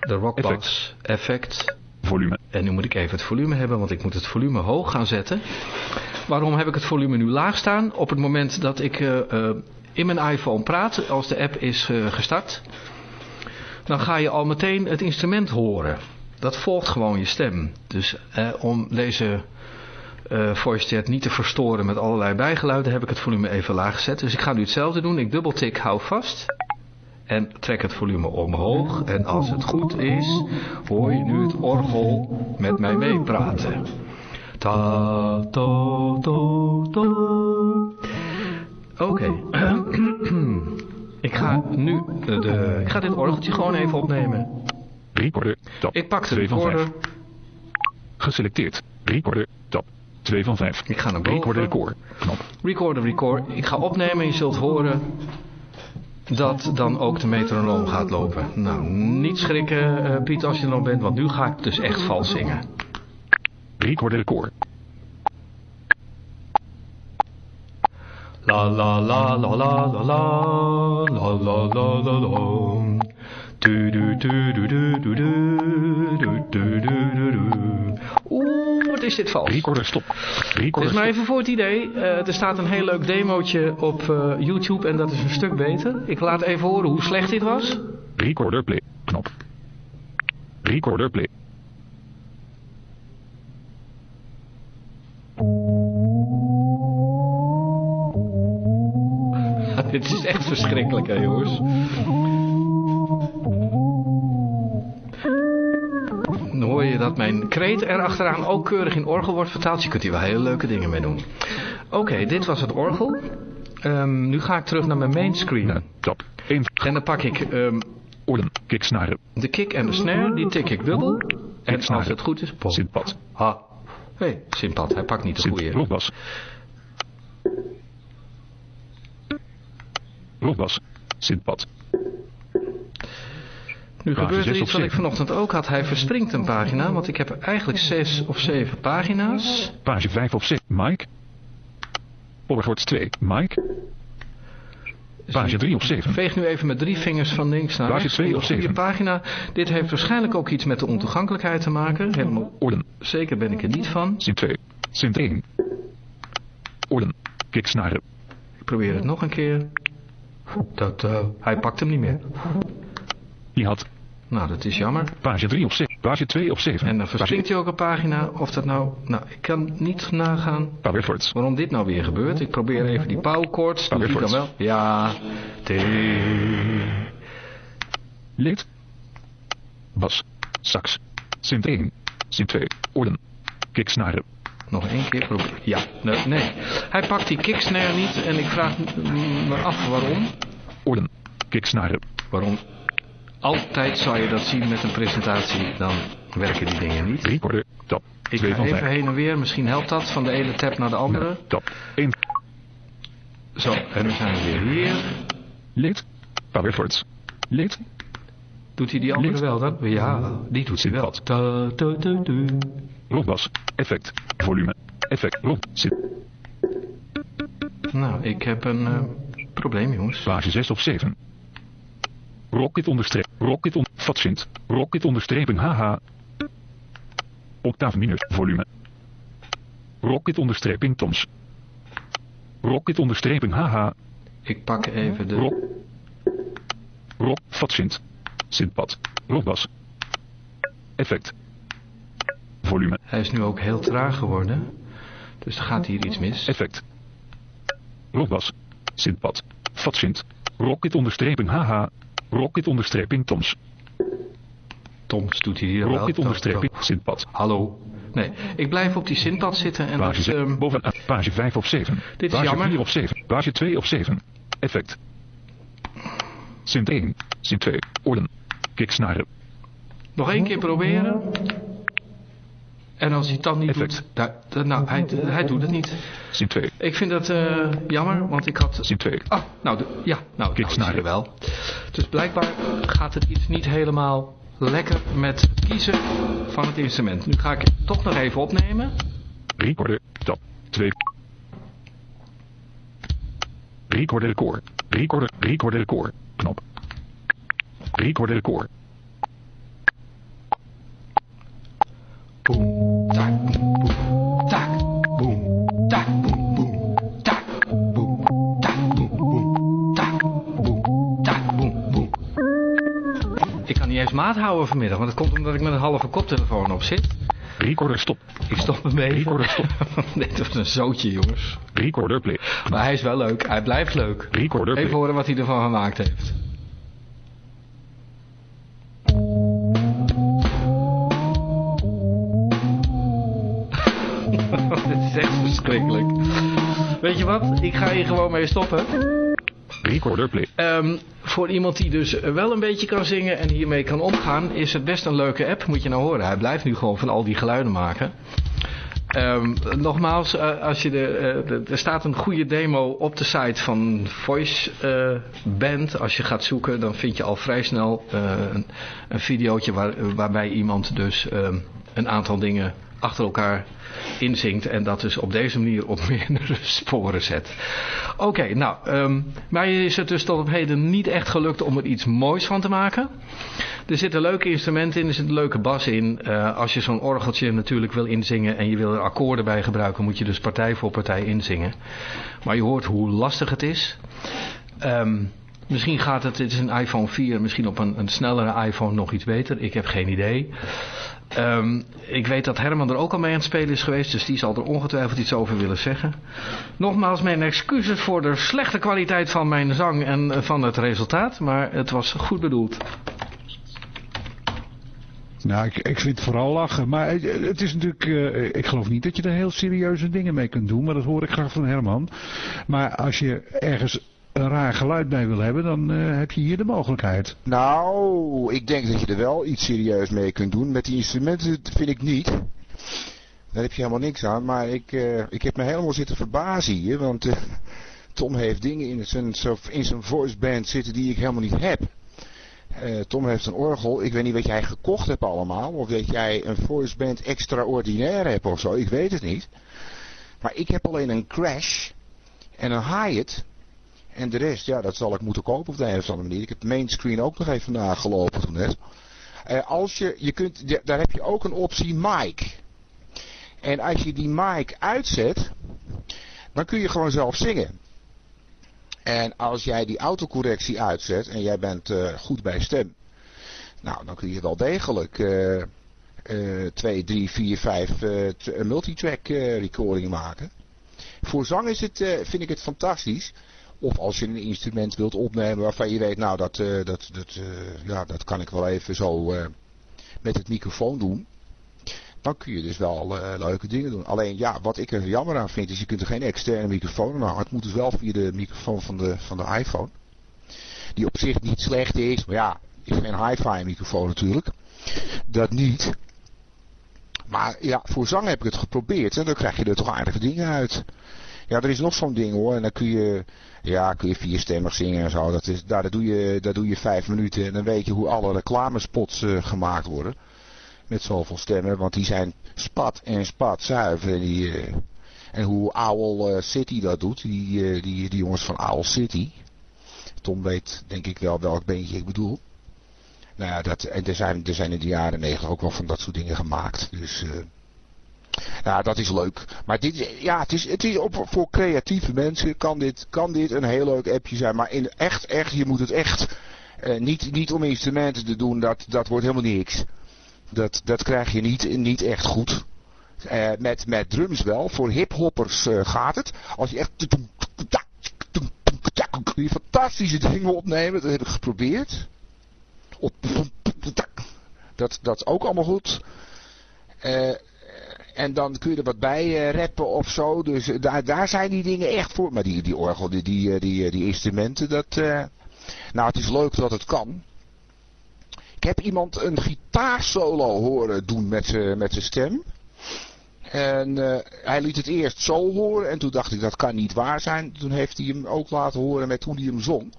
de Rockbass, effect. Volume. En nu moet ik even het volume hebben, want ik moet het volume hoog gaan zetten. Waarom heb ik het volume nu laag staan? Op het moment dat ik eh, eh, in mijn iPhone praat, als de app is eh, gestart, dan ga je al meteen het instrument horen. Dat volgt gewoon je stem. Dus om deze eh voice chat niet te verstoren met allerlei bijgeluiden, heb ik het volume even laag gezet. Dus ik ga nu hetzelfde doen. Ik dubbeltik, hou vast. En trek het volume omhoog. En als het goed is, hoor je nu het orgel met mij meepraten. Ta, ta, ta, ta. Oké. ik ga nu de, de- ik ga dit orgeltje gewoon even opnemen. Recorder. Top. Ik pak de 2 van 5. recorder. Geselecteerd. Recorder. Top. 2 van 5. Ik ga naar boven. Recorder record. Knop. Record. Ik ga opnemen en je zult horen dat dan ook de metronoom gaat lopen. Nou, niet schrikken eh, Piet als je er nog bent, want nu ga ik dus echt vals zingen. Recorder record. La la la la la la la la la la la la. Du du du du du du du du du du. Oeh, wat is dit vals? Recorder stop. Het Recorder is maar stop. even voor het idee. eh, er staat een heel leuk demootje op eh, YouTube en dat is een stuk beter. Ik laat even horen hoe slecht dit was. Recorder play. Knop. Recorder play. (laughs) Dit is echt verschrikkelijk, hè jongens. Dan hoor je dat mijn kreet er achteraan ook keurig in orgel wordt vertaald. Je kunt hier wel hele leuke dingen mee doen. Oké, dit was het orgel. Ehm, nu ga ik terug naar mijn main screen. Nee, top. 1 En dan pak ik ehm, orden. Kicksnaren. de kick en de snare. Die tik ik dubbel. En als het goed is... pop. Ha. Hé, hey, Simpad. Hij pakt niet de goede. Rockbas. Rockbas. Synthpad. Nu Pagina gebeurt er iets of wat ik vanochtend ook had. Hij verspringt een pagina, want ik heb eigenlijk zes of zeven pagina's. Page 5 op 6. Mike. Powerchords 2. Mike. Page 3 of 7. Veeg nu even met drie vingers van links naar rechts. 2 op de of goede 7. pagina. Dit heeft waarschijnlijk ook iets met de ontoegankelijkheid te maken. Helemaal Orden. zeker ben ik er niet van. Sint 2. Sint 1. Orden. Kiksnaren. Ik probeer het nog een keer. Dat, eh, hij pakt hem niet meer. Die had. Nou, dat is jammer. Page 3 of 7. Page 2 of 7. En dan verspringt hij ook een pagina. Of dat nou... Nou, ik kan niet nagaan waarom dit nou weer gebeurt. Ik probeer even die pauwkoorts. Dan Powerforts. wel? Ja. T. Leed. Bas. Sax. Sint 1. Sint 2. Orden. Kiksnaren. Nog één keer proberen. Ja, nee, nee. Hij pakt die kicksnare niet en ik vraag me af waarom. Orden. Kiksnaren. Waarom? Altijd zou je dat zien met een presentatie, dan werken die dingen niet. Recorder. Tab. Ik 2 ga even 5. heen en weer, misschien helpt dat, van de ene tab naar de andere. Tab. 1. Zo, en dan zijn we weer hier. Leed. Powerforts. Leed. Doet hij die andere Lid. wel dan? Ja, die doet hij wel. Ta, ta, ta. Rotbas. Effect. Volume. Effect. Zit. Nou, ik heb een eh, probleem jongens. Page 6 of 7. Rocket onderstreep. Rocket on. Vatsint. Rocket onderstreping HH. Octaaf minus. Volume. Rocket onderstreping Toms. Rocket onderstreping HH. Ik pak even de... Rock. Rock. Vatsint. Sintpad. Rotbas. Effect. Volume. Hij is nu ook heel traag geworden. Dus er gaat hier iets mis. Effect. Rotbas. Sintpad. Vatsint. Rocket onderstreping HH. Rocket onderstreping Toms. Toms doet hij hier wel. Rocket onderstreping To- Sintpad. Hallo. Nee, ik blijf op die zinpad zitten en Page, dat... ze- ehm, bovenaan, page 5 of 7. Dit is page jammer. 4 of 7. Page 2 of 7. Effect. Sint 1. Sint 2. Orden. Kiksnaren. Nog één keer proberen. En als hij het dan niet Effect. doet... nou, hij, hij doet het niet. Sint 2. Ik vind dat eh, jammer, want ik had... Sint 2. Ah, nou, de, ja, nou, nou Kijk, er snaren. wel. Dus blijkbaar gaat het iets niet helemaal lekker met het kiezen van het instrument. Nu ga ik het toch nog even opnemen. Recorder. Tab. 2. Recorder record. Recorder. Recorder record. Knop. Recorder record. Boom, tak, boom, boom, tak, boom, tak, boom, boom, tak, boom, tak, boom, boom, tak, boom, tak, boom, boom. Ik kan niet eens maat houden vanmiddag, want dat komt omdat ik met een halve koptelefoon op zit. Recorder stop. Ik stop hem even. Recorder stop. (laughs) Dit was een zootje, jongens. Recorder play. Maar hij is wel leuk, hij blijft leuk. Recorder Even play. horen wat hij ervan gemaakt heeft. Verschrikkelijk. Weet je wat? Ik ga hier gewoon mee stoppen. Recorder play. Ehm, voor iemand die dus wel een beetje kan zingen en hiermee kan omgaan, is het best een leuke app. Moet je nou horen. Hij blijft nu gewoon van al die geluiden maken. Ehm, nogmaals, eh, als je de, eh, de- er staat een goede demo op de site van Voice eh, Band. Als je gaat zoeken, dan vind je al vrij snel een, een videootje waar, waarbij iemand dus ehm, een aantal dingen achter elkaar inzingt en dat dus op deze manier op meerdere (laughs) sporen zet. Oké, nou, ehm mij is het dus tot op heden niet echt gelukt om er iets moois van te maken. Er zitten leuke instrumenten in, er zit een leuke bas in. Eh, als je zo'n orgeltje natuurlijk wil inzingen en je wil er akkoorden bij gebruiken, moet je dus partij voor partij inzingen. Maar je hoort hoe lastig het is. Ehm, misschien gaat het, dit is een iPhone 4, misschien op een, een snellere iPhone nog iets beter. Ik heb geen idee. Ehm, ik weet dat Herman er ook al mee aan het spelen is geweest, dus die zal er ongetwijfeld iets over willen zeggen. Nogmaals mijn excuses voor de slechte kwaliteit van mijn zang en eh, van het resultaat, maar het was goed bedoeld. Nou, ik, ik vind het vooral lachen. Maar het, is natuurlijk, eh, ik geloof niet dat je er heel serieuze dingen mee kunt doen. Maar dat hoor ik graag van Herman. Maar als je ergens een raar geluid bij wil hebben, dan eh, heb je hier de mogelijkheid. Nou, ik denk dat je er wel iets serieus mee kunt doen. Met die instrumenten vind ik niet. Daar heb je helemaal niks aan. Maar ik, eh, ik heb me helemaal zitten verbazen hier. Want eh, Tom heeft dingen in zijn, in zijn voice band zitten die ik helemaal niet heb. Tom heeft een orgel. Ik weet niet wat jij gekocht hebt allemaal. Of dat jij een voice band extraordinair hebt of zo. Ik weet het niet. Maar ik heb alleen een crash en een hi-hat. En de rest, ja, dat zal ik moeten kopen op de een of andere manier. Ik heb main screen ook nog even nagelopen toen net. Uh, als je, je kunt, daar heb je ook een optie mic. En als je die mic uitzet, dan kun je gewoon zelf zingen. En als jij die autocorrectie uitzet en jij bent uh, goed bij stem, nou dan kun je wel degelijk uh, 2, 3, 4, 5 multitrack recording maken. Voor zang is het, vind ik het fantastisch. Of als je een instrument wilt opnemen waarvan je weet, nou dat, uh, dat, dat, uh, ja, dat kan ik wel even zo uh, met het microfoon doen. Dan kun je dus wel leuke dingen doen. Alleen ja, wat ik er jammer aan vind is je kunt er geen externe microfoon aan hangen. Het moet dus wel via de microfoon van de, van de iPhone. Die op zich niet slecht is, maar ja, is geen hi-fi microfoon natuurlijk. Dat niet. Maar ja, voor zang heb ik het geprobeerd en dan krijg je er toch aardige dingen uit. Ja, er is nog zo'n ding hoor. En dan kun je, ja, kun je vierstemmig zingen en zo. Dat is, daar, dat, doe je, dat doe je vijf minuten. En dan weet je hoe alle reclamespots uh, gemaakt worden. Met zoveel stemmen. Want die zijn spat en spat zuiver. En, die, uh, en hoe Owl uh, City dat doet. Die, die, die jongens van Owl City. Tom weet denk ik wel welk beentje ik bedoel. Nou ja, dat, en er zijn, er zijn in de jaren negentig ook wel van dat soort dingen gemaakt. Dus... Ja, dat is leuk. Maar dit, ja, het is, het is voor creatieve mensen kan dit, kan dit een heel leuk appje zijn. Maar in, echt, echt, je moet het echt uh, niet, niet om instrumenten te doen. Dat, dat wordt helemaal niks. Dat, dat krijg je niet, niet echt goed. Uh, met, met drums wel. Voor hiphoppers uh, gaat het. Als je echt... Die fantastische dingen opnemen. Dat heb ik geprobeerd. Dat, dat is ook allemaal goed. Uh, en dan kun je er wat bij uh, rappen of zo. Dus uh, daar, daar zijn die dingen echt voor. Maar die, die orgel, die, die, eh, die, instrumenten, dat... Nou, het is leuk dat het kan. Ik heb iemand een gitaarsolo horen doen met zijn stem. En hij liet het eerst zo horen. En toen dacht ik, dat kan niet waar zijn. Toen heeft hij hem ook laten horen met hoe hij hem zong.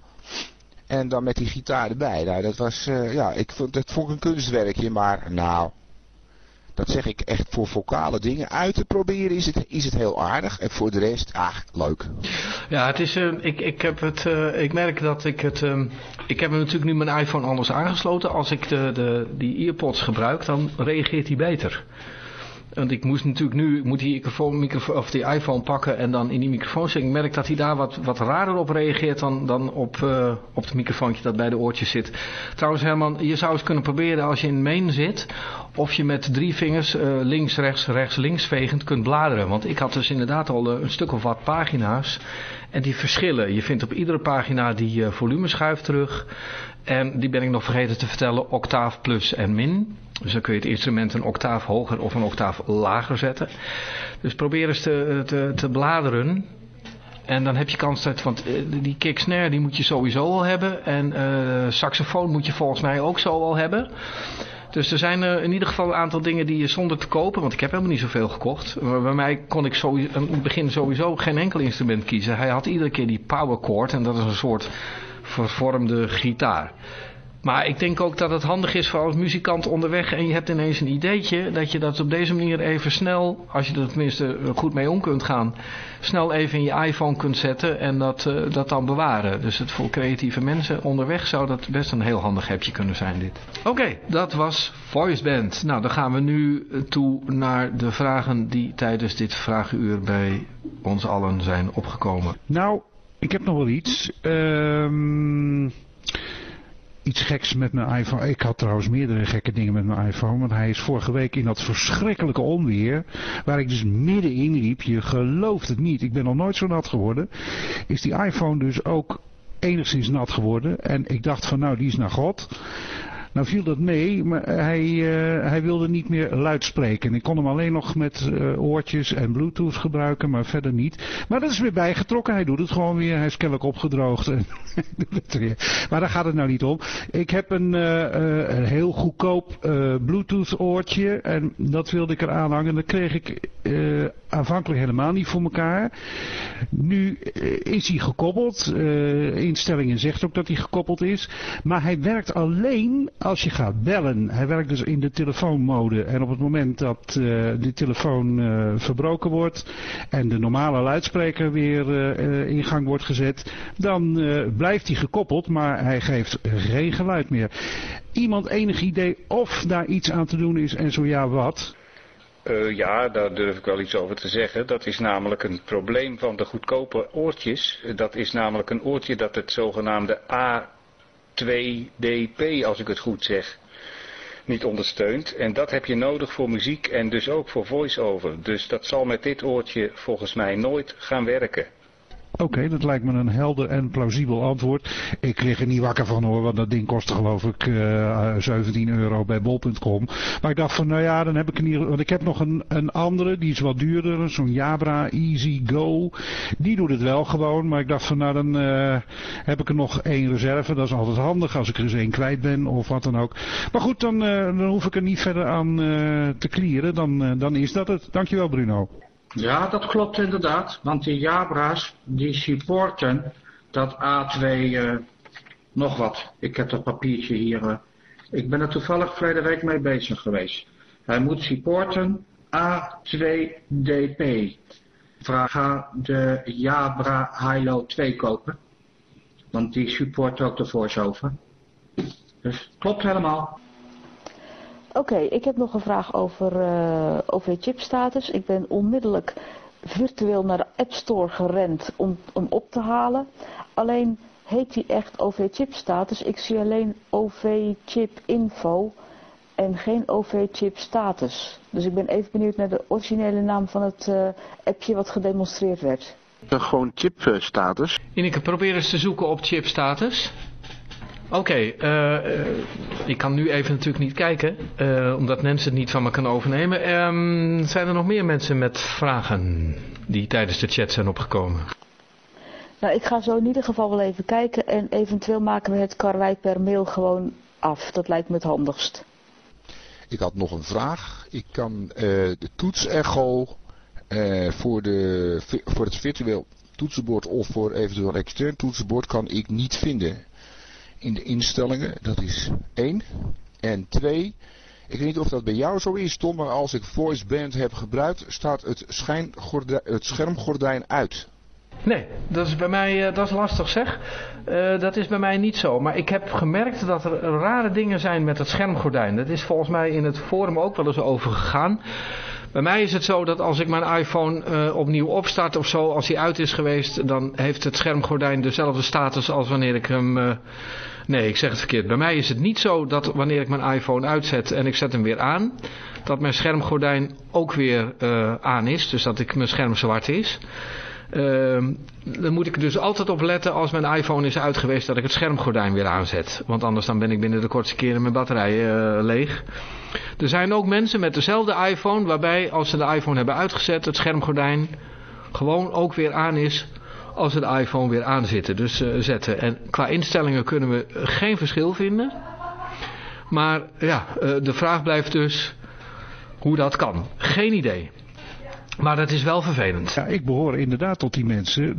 En dan met die gitaar erbij. Nou, dat was, ja, ik vond, dat vond ik een kunstwerkje. Maar nou, dat zeg ik echt voor vocale dingen uit te proberen is het, is het heel aardig. En voor de rest, ah, leuk. Ja, het is, uh, ik, ik, heb het, uh, ik merk dat ik het, uh, ik heb natuurlijk nu mijn iPhone anders aangesloten. Als ik de, de, die earpods gebruik, dan reageert hij beter. Want ik moest natuurlijk nu moet die, microfoon, microfoon, of die iPhone pakken en dan in die microfoon zitten. Ik merk dat hij daar wat, wat raarder op reageert dan, dan op, uh, op het microfoontje dat bij de oortjes zit. Trouwens Herman, je zou eens kunnen proberen als je in main zit. Of je met drie vingers uh, links, rechts, rechts, links vegend kunt bladeren. Want ik had dus inderdaad al uh, een stuk of wat pagina's. En die verschillen. Je vindt op iedere pagina die volumeschuif terug. En die ben ik nog vergeten te vertellen, octaaf plus en min. Dus dan kun je het instrument een octaaf hoger of een octaaf lager zetten. Dus probeer eens te, te, te bladeren. En dan heb je kans dat, want die kick snare die moet je sowieso al hebben. En uh, saxofoon moet je volgens mij ook zo al hebben. Dus er zijn in ieder geval een aantal dingen die je zonder te kopen, want ik heb helemaal niet zoveel gekocht. Bij mij kon ik sowieso, in het begin sowieso geen enkel instrument kiezen. Hij had iedere keer die power chord en dat is een soort vervormde gitaar. Maar ik denk ook dat het handig is voor als muzikant onderweg en je hebt ineens een ideetje, dat je dat op deze manier even snel, als je er tenminste goed mee om kunt gaan, snel even in je iPhone kunt zetten en dat, uh, dat dan bewaren. Dus het voor creatieve mensen onderweg zou dat best een heel handig appje kunnen zijn dit. Oké, dat was Voice Band. Nou, dan gaan we nu toe naar de vragen die tijdens dit vragenuur bij ons allen zijn opgekomen. Nou, ik heb nog wel iets. Ehm... Iets geks met mijn iPhone. Ik had trouwens meerdere gekke dingen met mijn iPhone. Want hij is vorige week in dat verschrikkelijke onweer. Waar ik dus middenin riep. Je gelooft het niet. Ik ben nog nooit zo nat geworden. Is die iPhone dus ook enigszins nat geworden. En ik dacht van nou die is naar God. Nou viel dat mee, maar hij, uh, hij wilde niet meer luid spreken. Ik kon hem alleen nog met uh, oortjes en bluetooth gebruiken, maar verder niet. Maar dat is weer bijgetrokken. Hij doet het gewoon weer. Hij is kennelijk opgedroogd. En (laughs) maar daar gaat het nou niet om. Ik heb een, een heel goedkoop bluetooth oortje en dat wilde ik er aanhangen. Dat kreeg ik aanvankelijk helemaal niet voor elkaar. Nu is hij gekoppeld. instellingen zegt ook dat hij gekoppeld is. Maar hij werkt alleen als je gaat bellen, hij werkt dus in de telefoonmode. En op het moment dat uh, de telefoon uh, verbroken wordt en de normale luidspreker weer uh, in gang wordt gezet, dan blijft hij gekoppeld, maar hij geeft geen geluid meer. Iemand enig idee of daar iets aan te doen is en zo ja wat? Ja, daar durf ik wel iets over te zeggen. Dat is namelijk een probleem van de goedkope oortjes. Dat is namelijk een oortje dat het zogenaamde A2DP, als ik het goed zeg, niet ondersteunt. En dat heb je nodig voor muziek en dus ook voor voice-over. Dus dat zal met dit oortje volgens mij nooit gaan werken. Oké, dat lijkt me een helder en plausibel antwoord. Ik lig er niet wakker van hoor, want dat ding kostte geloof ik uh, eh, 17 euro bij bol.com. Maar ik dacht van, nou ja, dan heb ik in ieder want ik heb nog een, een andere, die is wat duurder, zo'n Jabra Easy Go. Die doet het wel gewoon, maar ik dacht van, nou dan uh, heb ik er nog één reserve. Dat is altijd handig als ik er eens één kwijt ben of wat dan ook. Maar goed, dan, uh, dan hoef ik er niet verder aan te clearen, dan, dan is dat het. Dankjewel Bruno. Ja, dat klopt inderdaad. Want die Jabra's, die supporten dat A2 uh, eh, nog wat. Ik heb dat papiertje hier. Uh, ik ben er toevallig verleden week mee bezig geweest. Hij moet supporten A2DP. Vraag de Jabra Hilo 2 kopen. Want die support ook de voice-over. Dus klopt helemaal. Oké, ik heb nog een vraag over uh, eh, OV-chip-status. Ik ben onmiddellijk virtueel naar de App Store gerend om hem op te halen. Alleen heet die echt OV-chip-status. Ik zie alleen OV-chip-info en geen OV-chip-status. Dus ik ben even benieuwd naar de originele naam van het uh, appje wat gedemonstreerd werd. Gewoon chip-status. Ineke, probeer eens te zoeken op chip-status. Oké, okay, uh, uh, ik kan nu even natuurlijk niet kijken, uh, omdat Nens het niet van me kan overnemen. Um, zijn er nog meer mensen met vragen die tijdens de chat zijn opgekomen? Nou, ik ga zo in ieder geval wel even kijken en eventueel maken we het karwei per mail gewoon af. Dat lijkt me het handigst. Ik had nog een vraag. Ik kan de toetsecho voor, de, voor het virtueel toetsenbord of voor eventueel extern toetsenbord kan ik niet vinden in de instellingen. Dat is één. En twee, ik weet niet of dat bij jou zo is, Tom, maar als ik VoiceBand heb gebruikt, staat het, het schermgordijn uit. Nee, dat is bij mij uh, dat is lastig zeg. Uh, dat is bij mij niet zo. Maar ik heb gemerkt dat er rare dingen zijn met het schermgordijn. Dat is volgens mij in het forum ook wel eens overgegaan. Bij mij is het zo dat als ik mijn iPhone uh, opnieuw opstart of zo, als hij uit is geweest, dan heeft het schermgordijn dezelfde status als wanneer ik hem Nee, ik zeg het verkeerd. Bij mij is het niet zo dat wanneer ik mijn iPhone uitzet en ik zet hem weer aan, dat mijn schermgordijn ook weer uh, aan is. Dus dat ik, mijn scherm zwart is. Uh, dan moet ik dus altijd op letten als mijn iPhone is uit geweest dat ik het schermgordijn weer aanzet. Want anders dan ben ik binnen de kortste keren mijn batterij leeg. Er zijn ook mensen met dezelfde iPhone waarbij als ze de iPhone hebben uitgezet het schermgordijn gewoon ook weer aan is als we de iPhone weer aanzetten. Dus uh, zetten. En qua instellingen kunnen we geen verschil vinden. Maar ja, uh, de vraag blijft dus hoe dat kan. Geen idee. Maar dat is wel vervelend. Ja, ik behoor inderdaad tot die mensen.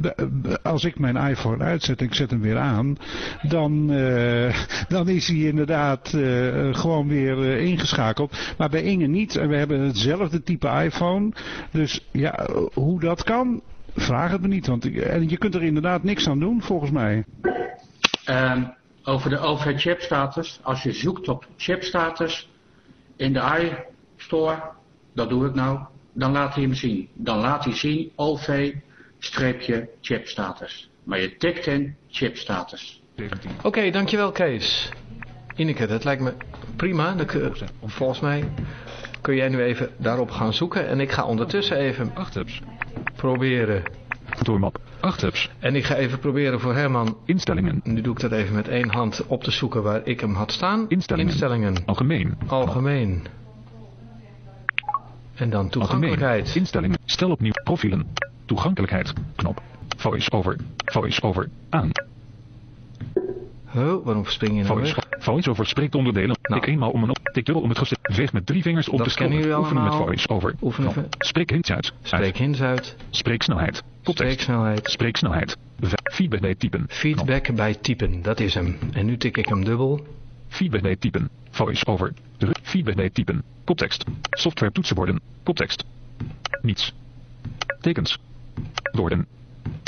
Als ik mijn iPhone uitzet en ik zet hem weer aan, dan, uh, (laughs) dan is hij inderdaad uh, gewoon weer uh, ingeschakeld. Maar bij Inge niet. En we hebben hetzelfde type iPhone. Dus ja, hoe dat kan, Vraag het me niet, want en je kunt er inderdaad niks aan doen, volgens mij. Um, over de OV-chipstatus. Als je zoekt op chipstatus in de iStore, dat doe ik nou, dan laat hij hem zien. Dan laat hij zien OV-chipstatus. Maar je tikt in chipstatus. Oké, okay, dankjewel Kees. Ineke, dat lijkt me prima. Volgens mij kun jij nu even daarop gaan zoeken. En ik ga ondertussen even... Achtups proberen. 8 hubs. En ik ga even proberen voor Herman. Instellingen. Nu doe ik dat even met één hand op te zoeken waar ik hem had staan. Instellingen. Instellingen. Algemeen. Algemeen. En dan toegankelijkheid. Algemeen. Instellingen. Stel opnieuw profielen. Toegankelijkheid. Knop. Voice over. Voice over. Aan. Huh, waarom spring je nou voice, weg? Voice-over spreekt onderdelen. Nou. Ik eenmaal om een op. Tik dubbel om het gezet. Veeg met drie vingers op dat de scroller. Oefenen met voice-over. Oefenen. Spreek hints uit. Spreek hints uit. Spreeksnelheid. Spreeksnelheid. Spreeksnelheid. Feedback bij typen. Feedback Knop. bij typen. Dat is hem. En nu tik ik hem dubbel. Feedback bij typen. Voice over. Druk. Feedback bij typen. Koptekst. Software toetsenborden. Koptekst. Niets. Tekens. Woorden.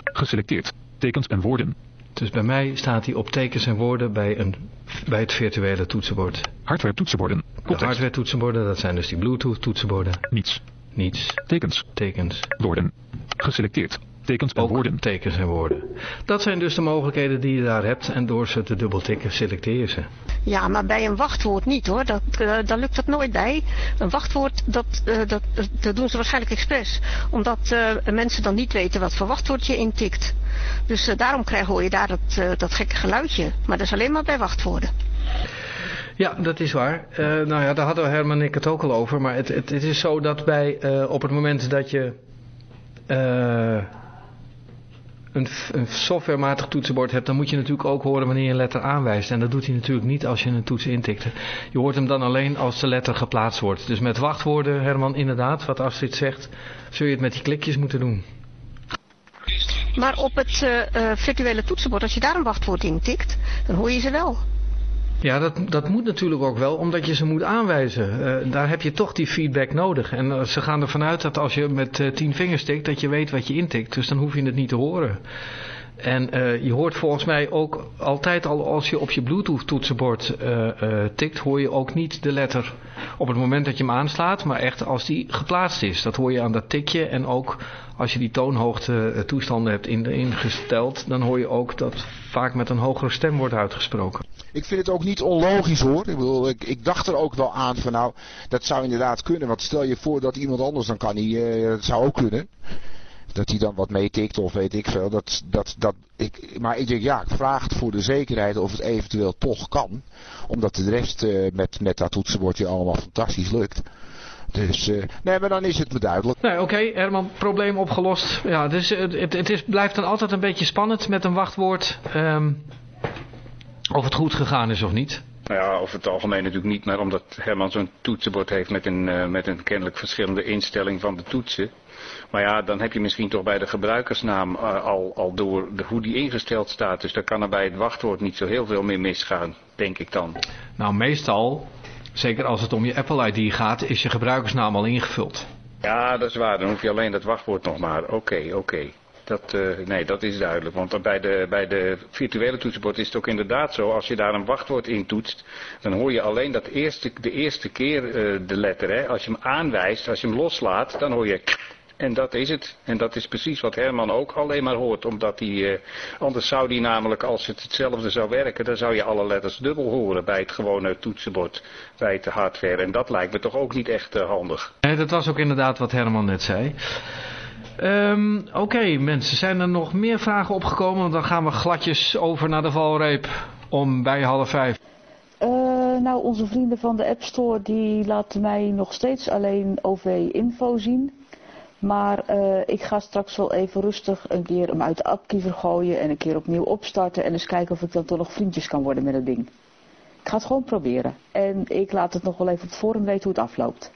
Geselecteerd. Tekens en woorden. Dus bij mij staat hij op tekens en woorden bij, een, bij het virtuele toetsenbord. Hardware toetsenborden. De hardware toetsenborden, dat zijn dus die Bluetooth toetsenborden. Niets. Niets. Tekens. Tekens. Woorden. Geselecteerd. Tekens en Ook woorden. tekens en woorden. Dat zijn dus de mogelijkheden die je daar hebt. En door ze te dubbeltikken selecteer je ze. Ja, maar bij een wachtwoord niet hoor. Dat, eh, daar lukt dat nooit bij. Een wachtwoord, dat, eh, dat, dat doen ze waarschijnlijk expres. Omdat eh, mensen dan niet weten wat voor wachtwoord je intikt. Dus daarom krijg, hoor je daar dat, eh, dat gekke geluidje. Maar dat is alleen maar bij wachtwoorden. Ja, dat is waar. Eh, nou ja, daar hadden Herman en ik het ook al over. Maar het, het, het is zo dat bij, eh, op het moment dat je eh, een, softwarematig toetsenbord hebt, dan moet je natuurlijk ook horen wanneer je een letter aanwijst. En dat doet hij natuurlijk niet als je een toets intikt. Je hoort hem dan alleen als de letter geplaatst wordt. Dus met wachtwoorden, Herman, inderdaad, wat Astrid zegt, zul je het met die klikjes moeten doen. Maar op het eh, eh, virtuele toetsenbord, als je daar een wachtwoord in tikt, dan hoor je ze wel. Ja, dat, dat moet natuurlijk ook wel, omdat je ze moet aanwijzen. Eh, daar heb je toch die feedback nodig. En eh, ze gaan ervan uit dat als je met eh, tien vingers tikt, dat je weet wat je intikt. Dus dan hoef je het niet te horen. En eh, je hoort volgens mij ook altijd al als je op je Bluetooth toetsenbord eh, eh, tikt, hoor je ook niet de letter op het moment dat je hem aanslaat, maar echt als die geplaatst is. Dat hoor je aan dat tikje en ook als je die toonhoogte toestanden hebt in, ingesteld, dan hoor je ook dat vaak met een hogere stem wordt uitgesproken. Ik vind het ook niet onlogisch hoor. Ik, bedoel, ik, dacht er ook wel aan van nou, dat zou inderdaad kunnen. Want stel je voor dat iemand anders, dan kan eh, dat zou ook kunnen. Dat hij dan wat meetikt of weet ik veel. Dat, dat, dat, ik, maar ik denk ja, ik vraag het voor de zekerheid of het eventueel toch kan. Omdat de rest eh, met, met dat toetsenbordje allemaal fantastisch lukt. Dus, eh, nee, maar dan is het me duidelijk. Nee, oké, Herman, probleem opgelost. Ja, dus het, het, het is, blijft dan altijd een beetje spannend met een wachtwoord. ehm, of het goed gegaan is of niet. Nou ja, over het algemeen natuurlijk niet, maar omdat Herman zo'n toetsenbord heeft met een, eh, met een kennelijk verschillende instelling van de toetsen. Maar ja, dan heb je misschien toch bij de gebruikersnaam eh, al, al door de, hoe die ingesteld staat. Dus dan kan er bij het wachtwoord niet zo heel veel meer misgaan, denk ik dan. Nou, meestal, zeker als het om je Apple ID gaat, is je gebruikersnaam al ingevuld. Ja, dat is waar. Dan hoef je alleen dat wachtwoord nog maar. Oké, oké. Dat, eh, nee, dat is duidelijk. Want bij de, bij de virtuele toetsenbord is het ook inderdaad zo. Als je daar een wachtwoord in toetst, dan hoor je alleen dat eerste, de eerste keer eh, de letter. Hè. Als je hem aanwijst, als je hem loslaat, dan hoor je... En dat is het. En dat is precies wat Herman ook alleen maar hoort. Omdat hij, eh, anders zou hij namelijk, als het hetzelfde zou werken, dan zou je alle letters dubbel horen bij het gewone toetsenbord, bij het hardware. En dat lijkt me toch ook niet echt eh, handig. Nee, dat was ook inderdaad wat Herman net zei. Ehm, Oké, mensen, zijn er nog meer vragen opgekomen? Want dan gaan we gladjes over naar de valreep om bij half vijf. Eh, nou, onze vrienden van de App Store die laten mij nog steeds alleen OV-info zien. Maar eh, ik ga straks wel even rustig een keer hem uit de appkiever gooien en een keer opnieuw opstarten en eens kijken of ik dan toch nog vriendjes kan worden met het ding. Ik ga het gewoon proberen. En ik laat het nog wel even op het forum weten hoe het afloopt.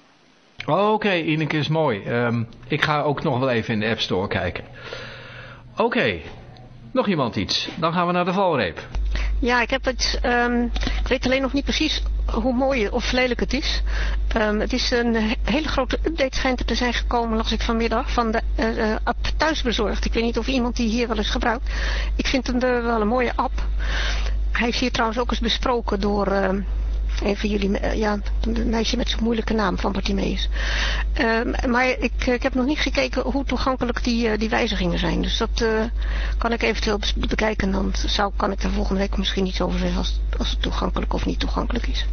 Oké, Ineke is mooi. Ehm, ik ga ook nog wel even in de App Store kijken. Oké, nog iemand iets? Dan gaan we naar de valreep. Ja, ik heb het. ehm, ik weet alleen nog niet precies hoe mooi of lelijk het is. Ehm, het is een he- hele grote update schijnt er te zijn gekomen, las ik vanmiddag, van de eh, app Thuisbezorgd. Ik weet niet of iemand die hier wel eens gebruikt. Ik vind hem eh, wel een mooie app. Hij is hier trouwens ook eens besproken door ehm, een van jullie, eh, ja, een meisje met zo'n moeilijke naam van Bartimeus. Ehm, maar ik, ik heb nog niet gekeken hoe toegankelijk die, eh, die wijzigingen zijn. Dus dat eh, kan ik eventueel bekijken. Dan zou, kan ik er volgende week misschien iets over zeggen als, als het toegankelijk of niet toegankelijk is.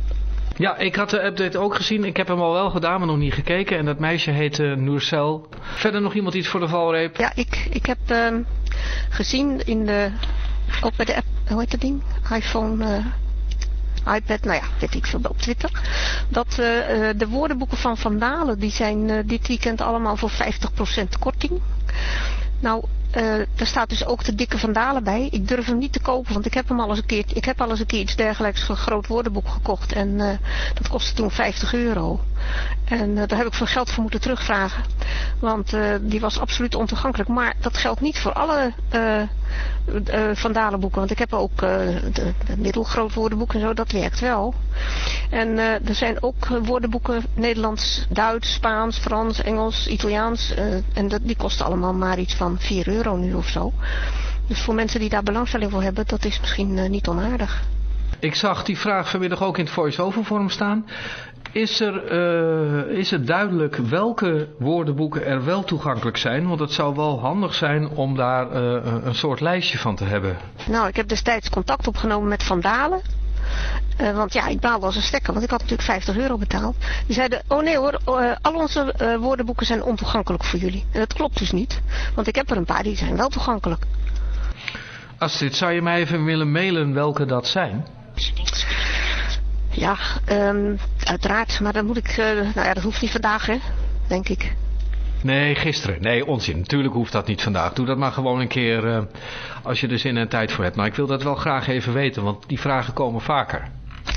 Ja, ik had de update ook gezien. Ik heb hem al wel gedaan, maar nog niet gekeken. En dat meisje heet uh, Noorcel. Verder nog iemand iets voor de valreep? Ja, ik, ik heb ehm, gezien in de, ook bij de app, hoe heet dat ding? iPhone, eh, iPad, nou ja, weet ik veel, op Twitter. Dat eh, eh, de woordenboeken van Van Dalen, die zijn eh, dit weekend allemaal voor 50% korting. Nou, daar staat dus ook de dikke vandalen bij. Ik durf hem niet te kopen, want ik heb hem al eens een keer, ik heb al eens een keer iets dergelijks voor een groot woordenboek gekocht. En dat kostte toen 50 euro. En daar heb ik veel geld voor moeten terugvragen. Want die was absoluut ontoegankelijk. Maar dat geldt niet voor alle vandalenboeken. Want ik heb ook de, de middelgroot woordenboek en zo, dat werkt wel. En er zijn ook woordenboeken Nederlands, Duits, Spaans, Frans, Engels, Italiaans. en dat, die kosten allemaal maar iets van 4 euro nu of zo. Dus voor mensen die daar belangstelling voor hebben, dat is misschien uh, niet onaardig. Ik zag die vraag vanmiddag ook in het voice-over vorm staan. Is, er, uh, is het duidelijk welke woordenboeken er wel toegankelijk zijn? Want het zou wel handig zijn om daar uh, een soort lijstje van te hebben. Nou, ik heb destijds contact opgenomen met Van Dalen. Uh, want ja, ik baalde als een stekker, want ik had natuurlijk 50 euro betaald. Die zeiden, oh nee hoor, uh, al onze uh, woordenboeken zijn ontoegankelijk voor jullie. En dat klopt dus niet, want ik heb er een paar die zijn wel toegankelijk. Astrid, zou je mij even willen mailen welke dat zijn? Ja, um, uiteraard, maar dan moet ik, nou ja, dat hoeft niet vandaag hè, denk ik. Nee, gisteren. Nee, onzin. Natuurlijk hoeft dat niet vandaag. Doe dat maar gewoon een keer uh, als je er zin en tijd voor hebt. Maar ik wil dat wel graag even weten, want die vragen komen vaker.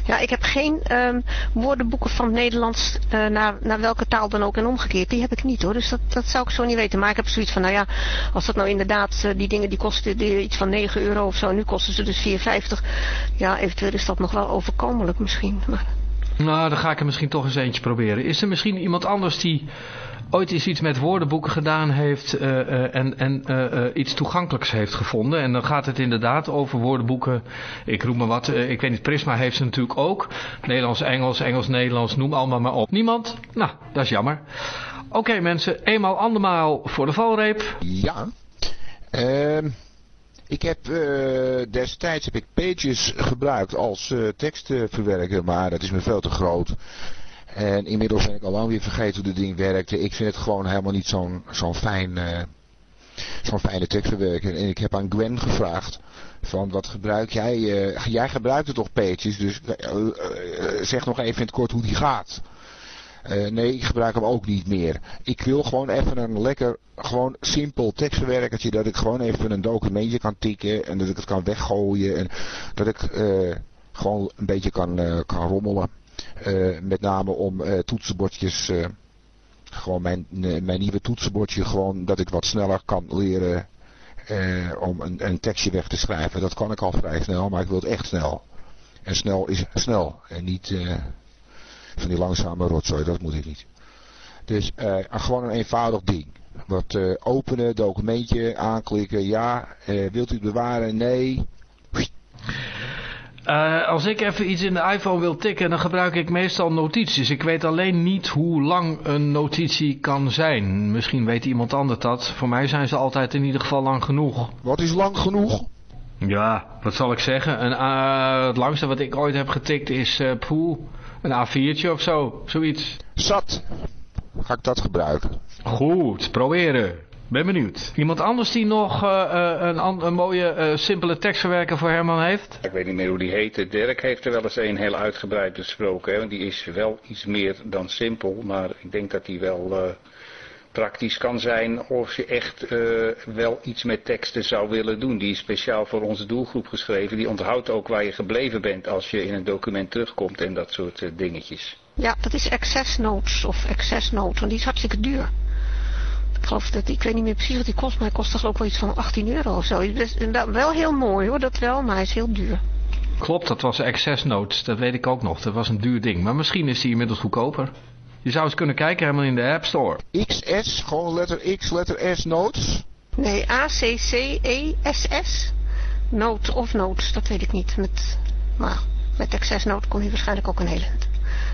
Ja, ik heb geen um, woordenboeken van het Nederlands uh, naar, naar welke taal dan ook en omgekeerd. Die heb ik niet hoor, dus dat, dat zou ik zo niet weten. Maar ik heb zoiets van, nou ja, als dat nou inderdaad, uh, die dingen die kosten die, iets van 9 euro of zo. Nu kosten ze dus 4,50. Ja, eventueel is dat nog wel overkomelijk misschien. Nou, dan ga ik er misschien toch eens eentje proberen. Is er misschien iemand anders die ooit eens iets met woordenboeken gedaan heeft uh, uh, en, en uh, iets toegankelijks heeft gevonden. En dan gaat het inderdaad over woordenboeken. Ik roep maar wat, ik weet niet, Prisma heeft ze natuurlijk ook. Nederlands, Engels, Engels, Nederlands, noem allemaal maar op. Niemand? Nou, dat is jammer. Oké mensen, eenmaal andermaal voor de valreep. Ja, ehm... Ik heb destijds heb ik Pages gebruikt als uh, tekstverwerker, maar dat is me veel te groot. En inmiddels ben ik al lang weer vergeten hoe het ding werkte. Ik vind het gewoon helemaal niet zo'n zo'n fijn, uh, zo'n fijne tekstverwerker. En ik heb aan Gwen gevraagd van wat gebruik jij? Uh, jij gebruikt het toch Pages, dus uh, zeg nog even in het kort hoe die gaat. Nee, ik gebruik hem ook niet meer. Ik wil gewoon even een lekker, gewoon simpel tekstverwerkertje. Dat ik gewoon even een documentje kan tikken. En dat ik het kan weggooien. En dat ik gewoon een beetje kan, kan rommelen. Met name om toetsenbordjes, gewoon mijn, mijn nieuwe toetsenbordje, gewoon dat ik wat sneller kan leren om een, een tekstje weg te schrijven. Dat kan ik al vrij snel, maar ik wil het echt snel. En snel is snel en niet van die langzame rotzooi, dat moet ik niet. Dus uh, gewoon een eenvoudig ding. Wat openen, documentje, aanklikken, ja. Wilt u het bewaren? Nee. Uh, als ik even iets in de iPhone wil tikken, dan gebruik ik meestal notities. Ik weet alleen niet hoe lang een notitie kan zijn. Misschien weet iemand anders dat. Voor mij zijn ze altijd in ieder geval lang genoeg. Wat is lang genoeg? Ja, wat zal ik zeggen? Een, uh, het langste wat ik ooit heb getikt is uh, poeh, een A4'tje of zo, zoiets. Zat. Ga ik dat gebruiken? Goed, proberen. Ben benieuwd. Iemand anders die nog uh, een, een, mooie, uh, simpele tekstverwerker voor Herman heeft? Ik weet niet meer hoe die heette. Dirk heeft er wel eens een heel uitgebreid besproken. Hè? Die is wel iets meer dan simpel. Maar ik denk dat die wel praktisch kan zijn of je echt uh, wel iets met teksten zou willen doen. Die is speciaal voor onze doelgroep geschreven. Die onthoudt ook waar je gebleven bent als je in een document terugkomt en dat soort uh, dingetjes. Ja, dat is Access Notes of Access Notes, want die is hartstikke duur. Ik geloof dat, ik weet niet meer precies wat die kost, maar hij kost toch ook wel iets van 18 euro of zo. Is wel heel mooi hoor, dat wel, maar hij is heel duur. Klopt, dat was Access Notes, dat weet ik ook nog. Dat was een duur ding, maar misschien is die inmiddels goedkoper. Je zou eens kunnen kijken helemaal in de App Store. XS, gewoon letter X, letter S, Notes? Nee, A-C-C-E-S-S. Note of Notes, dat weet ik niet. Met, maar met Access Note kon hij waarschijnlijk ook een hele...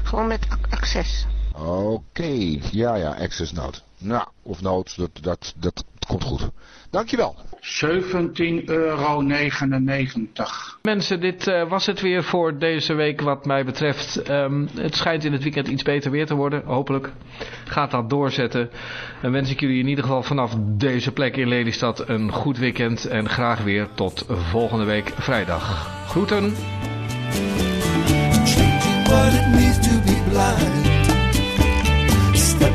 Gewoon met Access. Oké, okay. ja ja, Access Note. Nou, of Notes, dat, dat, dat komt goed. Dankjewel. 17,99 euro. Mensen, dit uh, was het weer voor deze week wat mij betreft. Um, het schijnt in het weekend iets beter weer te worden, hopelijk. Gaat dat doorzetten. Dan wens ik jullie in ieder geval vanaf deze plek in Lelystad een goed weekend. En graag weer tot volgende week vrijdag. Groeten.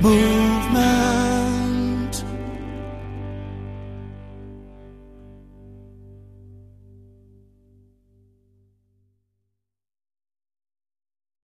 movement.